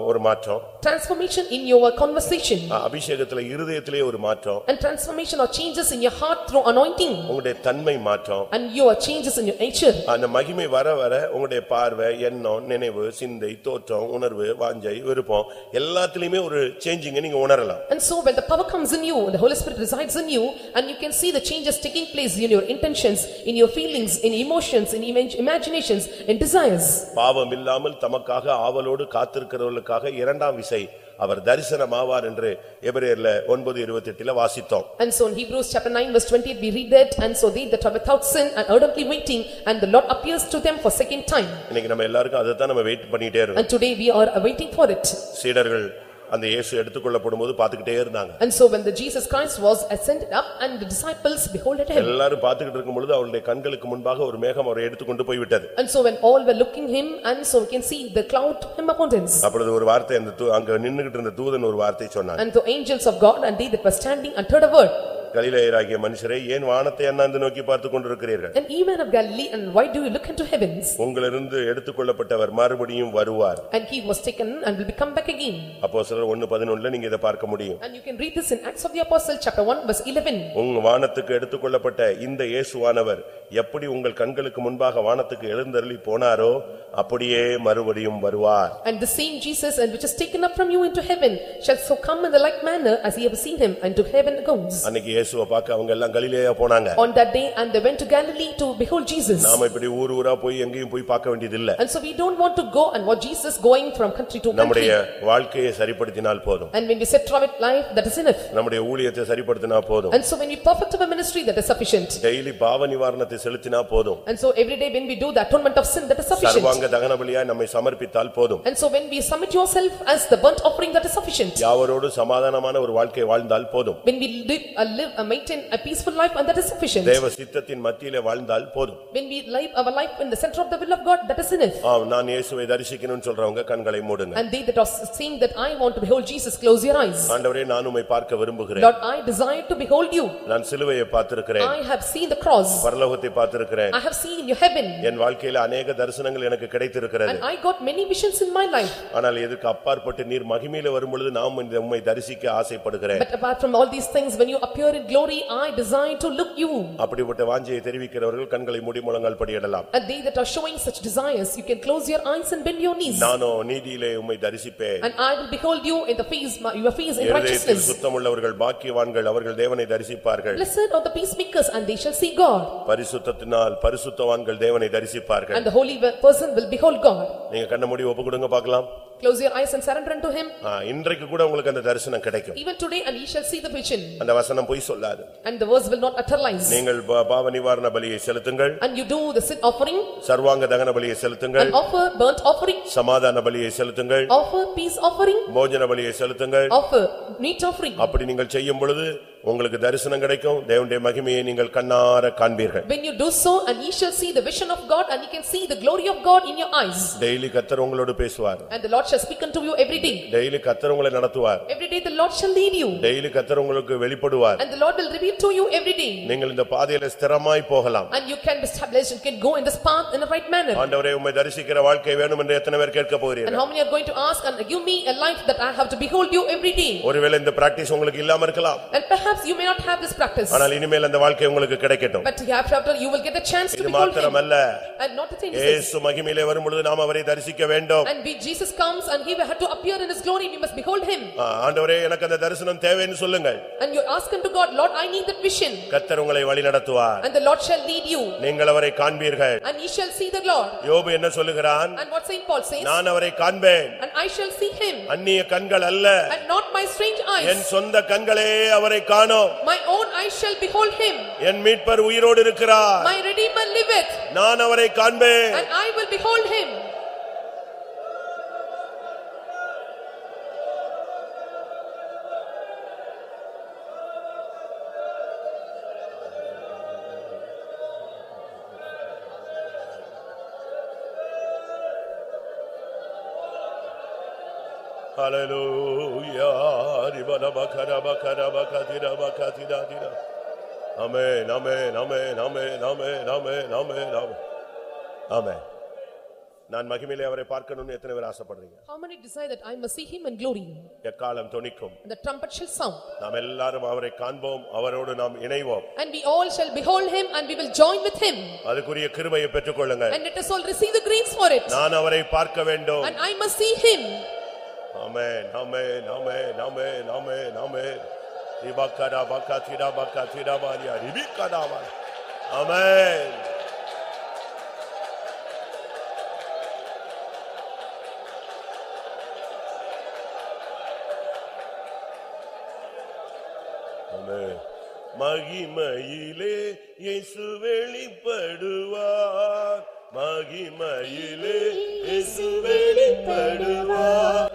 ஒரு மாற்றம் transformation in your conversation அபிஷேகத்துல இருதயத்திலே ஒரு மாற்றம் and transformation or changes in your heart through anointing உங்களுடைய தன்மை மாற்றம் and your changes in your nature. அந்த மகிமை வர வர உங்களுடைய பார்வை எண்ணம் நினைவு சிந்தை தோற்றம் உணர்வு வாஞ்சை விருப்பம் எல்லாத்துலயுமே ஒரு சேஞ்சிங்க நீங்க உணரலாம் And so when the power comes in you, the Holy Spirit resides in you and you can see the changes taking place in your intentions, in your feelings, in emotions, in imag- imaginations, in desires. பாவம் இல்லாமல் தமக்காக ஆவலோடு காத்திருக்கிறவர்களுக்காக இரண்டாம் விசை அவர் தரிசனமாவார் என்று எபிரேயர்ல ஒன்பது இருபத்தி எட்டுல வாசித்தோம் And so in Hebrews chapter 9 verse 28 we read that, "And so they that are without sin and ardently waiting, and the Lord appears to them for second time." இன்னைக்கு நம்ம எல்லாருக்கும் அதைத்தான் நம்ம வெயிட் பண்ணிட்டே இருக்கோம் And today we are awaiting for it. சீடர்கள் அந்த இயேசு எடுத்துக்கொள்ளப்படும் போது பாத்துக்கிட்டே இருந்தாங்க And so when the Jesus Christ was ascended up and the disciples beholded him. எல்லாரும் பாத்துக்கிட்டு இருக்கும் பொழுது அவருடைய கண்களுக்கு முன்பாக ஒரு மேகம் அவரை எடுத்துக்கொண்டு போய்விட்டது And so when all were looking him, and so we can see the cloud took him upon him. அப்பொழுது ஒரு வார்த்தை அந்த தூ- அங்க நின்னுகிட்டு இருந்த தூதன் ஒரு வார்த்தை சொன்னான் And the angels of God and they that were standing uttered a word. கலிலேயராகிய மனுஷரே ஏன் வானத்தை அண்ணாந்து நோக்கி பார்த்து கொண்டிருக்கிறீர்கள் And even of Galilee, and why do you look into heavens? உங்களிருந்து எடுத்துக்கொள்ளப்பட்டவர் மறுபடியும் வருவார் And he was taken and will be come back again. அப்போ சிலர் ஒன்னு பதினொன்னுல நீங்க இதை பார்க்க முடியும் And you can read this in Acts of the Apostle, chapter 1, verse 11. உங்க வானத்துக்கு எடுத்துக்கொள்ளப்பட்ட இந்த இயேசுவானவர் எப்படி உங்கள் கண்களுக்கு முன்பாக வானத்துக்கு எழுந்தருளி போனாரோ அப்படியே மறுபடியும் வருவார் And the same Jesus, and which is taken up from you into heaven, shall so come in the like manner as ye have seen him, and to heaven goes. அன்னைக்கு இயேசுவை பார்க்க அவங்க எல்லாம் கலிலேயா போனாங்க On that day, and they went to Galilee to behold Jesus. நாம இப்படி ஊர் ஊரா போய் எங்கேயும் போய் பார்க்க வேண்டியதில்ல And so we don't want to go and watch Jesus going from country to நம்முடைய country. வாழ்க்கையை சரிப்படுத்தினால் போதும் And when we set our life, that is enough. நம்முடைய ஊழியத்தை சரிப்படுத்தினா போதும் And so when we perfect our ministry, that is sufficient. Daily பாவ நிவாரணத்தை செலுத்தினா போதும் And so every day when we do the atonement of sin, that is sufficient. சர்வாங்க தகன பலியா நம்மை சமர்ப்பித்தால் போதும் And so when we submit yourself as the burnt offering, that is sufficient. யாவரோடு சமாதானமான ஒரு வாழ்க்கை வாழ்ந்தால் போதும் When we live, uh, live, uh, maintain a peaceful life, and that is sufficient. தேவ சித்தத்தின் மத்தியிலே வாழ்ந்தால் போதும் When we live our life in the center of the will of God, that is enough. ஆம் நான் இயேசுவை தரிசிக்கணும்னு சொல்றவங்க கண்களை மூடுங்க And they that are saying that I want to behold Jesus, close your eyes. ஆண்டவரே நான் உம்மை பார்க்க விரும்புகிறேன் Lord, I desire to behold you. நான் சிலுவையை பார்த்திருக்கிறேன் I have seen the cross. பரலோகத்தை பார்த்திருக்கிறேன் I have seen your heaven. என் வாழ்க்கையில அநேக தரிசனங்கள் எனக்கு கிடைத்திருக்கிறது And I got many visions in my life. ஆனால் எதுக்கு அப்பாற்பட்டு நீர் மகிமையில வரும்பொழுது நாம் இந்த உம்மை தரிசிக்க ஆசைப்படுகிறேன் But apart from all these things, when you appear in glory, I desire to look you. அப்படிப்பட்ட வாஞ்சையை தெரிவிக்கிறவர்கள் கண்களை மூடி முழங்கால் படியிடலாம் And they that are showing such desires, you can close your eyes and bend your knees. நானோ நீதியிலே உம்மை தரிசிப்பேன் And I will behold you in the face, your face in righteousness. சுத்தமுள்ளவர்கள் பாக்கியவான்கள் அவர்கள் தேவனை தரிசிப்பார்கள் Blessed are the peacemakers, and they shall see God. பரிசுத்தத்தினால் பரிசுத்தவான்கள் தேவனை தரிசிப்பார்கள் And the holy person will behold God. நீங்க கண்ண மூடி ஒப்பு கொடுங்க பார்க்கலாம் Close your eyes and surrender unto him. ஆ, இன்றைக்கு கூட உங்களுக்கு அந்த தரிசனம் கிடைக்கும் Even today, and ye shall see the vision. அந்த வசனம் பொய் சொல்லாது And the words will not utter lies. நீங்கள் பா- பாவ நிவாரண பலியை செலுத்துங்கள் And you do the sin offering, சர்வாங்க தகன பலியை செலுத்துங்கள் and offer burnt offering, சமாதான பலியை செலுத்துங்கள் offer peace offering, போஜன பலியை செலுத்துங்கள் offer meat offering. அப்படி நீங்கள் செய்யும் பொழுது உங்களுக்கு தரிசனம் கிடைக்கும் தேவனுடைய மகிமையை நீங்கள் கண்ணார காண்பீர்கள் When you do so, and ye shall see the vision of God, and ye can see the glory of God in your eyes. Daily கத்தர் உங்களோடு பேசுவார் And the Lord shall speak unto you every day. Daily கத்தர் உங்களை நடத்துவார் Every day the Lord shall lead you, daily கத்தர் உங்களுக்கு வெளிப்படுவார் and the Lord will reveal to you every day. நீங்கள் இந்த பாதையில ஸ்திரமாய் போகலாம் And you can be established, you can go in this path in the right manner. ஆண்டவரே உம்மை தரிசிக்கிற வாழ்க்கை வேணும் என்று எத்தனை பேர் கேட்க And போகிறீர்கள் how many are going to ask, and give me a life that I have to behold you every day? ஒருவேளை இந்த பிராக்டிஸ் உங்களுக்கு இல்லாம இருக்கலாம் And perhaps you may not have this practice, ஆனால் இனிமேல் அந்த வாழ்க்கை உங்களுக்கு கிடைக்கட்டும் but after you will get the chance to இது behold him. மாத்திரமல்ல And not the thing is this. இயேசு மகிமையிலே வரும்பொழுது நாம் அவரை தரிசிக்க வேண்டும் And we- Jesus comes and he will have to appear in his glory, we must behold him. ஆ, ஆண்டவரே எனக்கு அந்த தரிசனம் தேவைன்னு சொல்லுங்கள் And you ask unto God, Lord, I need that vision. கத்தர் உங்களை வழி நடத்துவார் And the Lord shall lead you, நீங்கள் அவரை காண்பீர்கள் and ye shall see the Lord. யோபு என்ன சொல்லுகிறான் And what Saint Paul says, நான் அவரை காண்பேன் and I shall see him, அந்நிய கண்கள் அல்ல and not my strange N eyes. சொந்த கண்களே அவரை காணோம் My own I shall behold him. என் மீட்பர் உயிரோடு இருக்கிறார் My Redeemer liveth, நான் அவரை காண்பேன் and I will behold him. Hallelujah. Amen, amen, amen, amen, amen, amen, amen, amen. Amen. நான் மகிமையிலே அவரை பார்க்கணும்னு எத்தனை பேர் ஆசைப்படுறீங்க How many desire that I must see him in glory? எக்காலம் தொனிக்கும் the trumpet shall sound, நாம் எல்லாரும் அவரை காண்போம் அவரோடு நாம் இணைவோம் and we all shall behold him, and we will join with him. அதுக்குரிய கிருபையை பெற்றுக்கொள்ளுங்க And let us all receive the grace for it. நான் அவரை பார்க்க வேண்டும் And I must see him. ஆமென் ஆமென் ஆமென் ஆமென் ஆமென் ஆமென் ரிபக்கடா பக்கதிடா பக்கதிடா பாரியா ரிபிக்கடா பா ஆமென் ஆமென் மகிமையிலே இயேசு வெளிப்படுவார் மகிமையிலே இயேசு வெளிப்படுவார்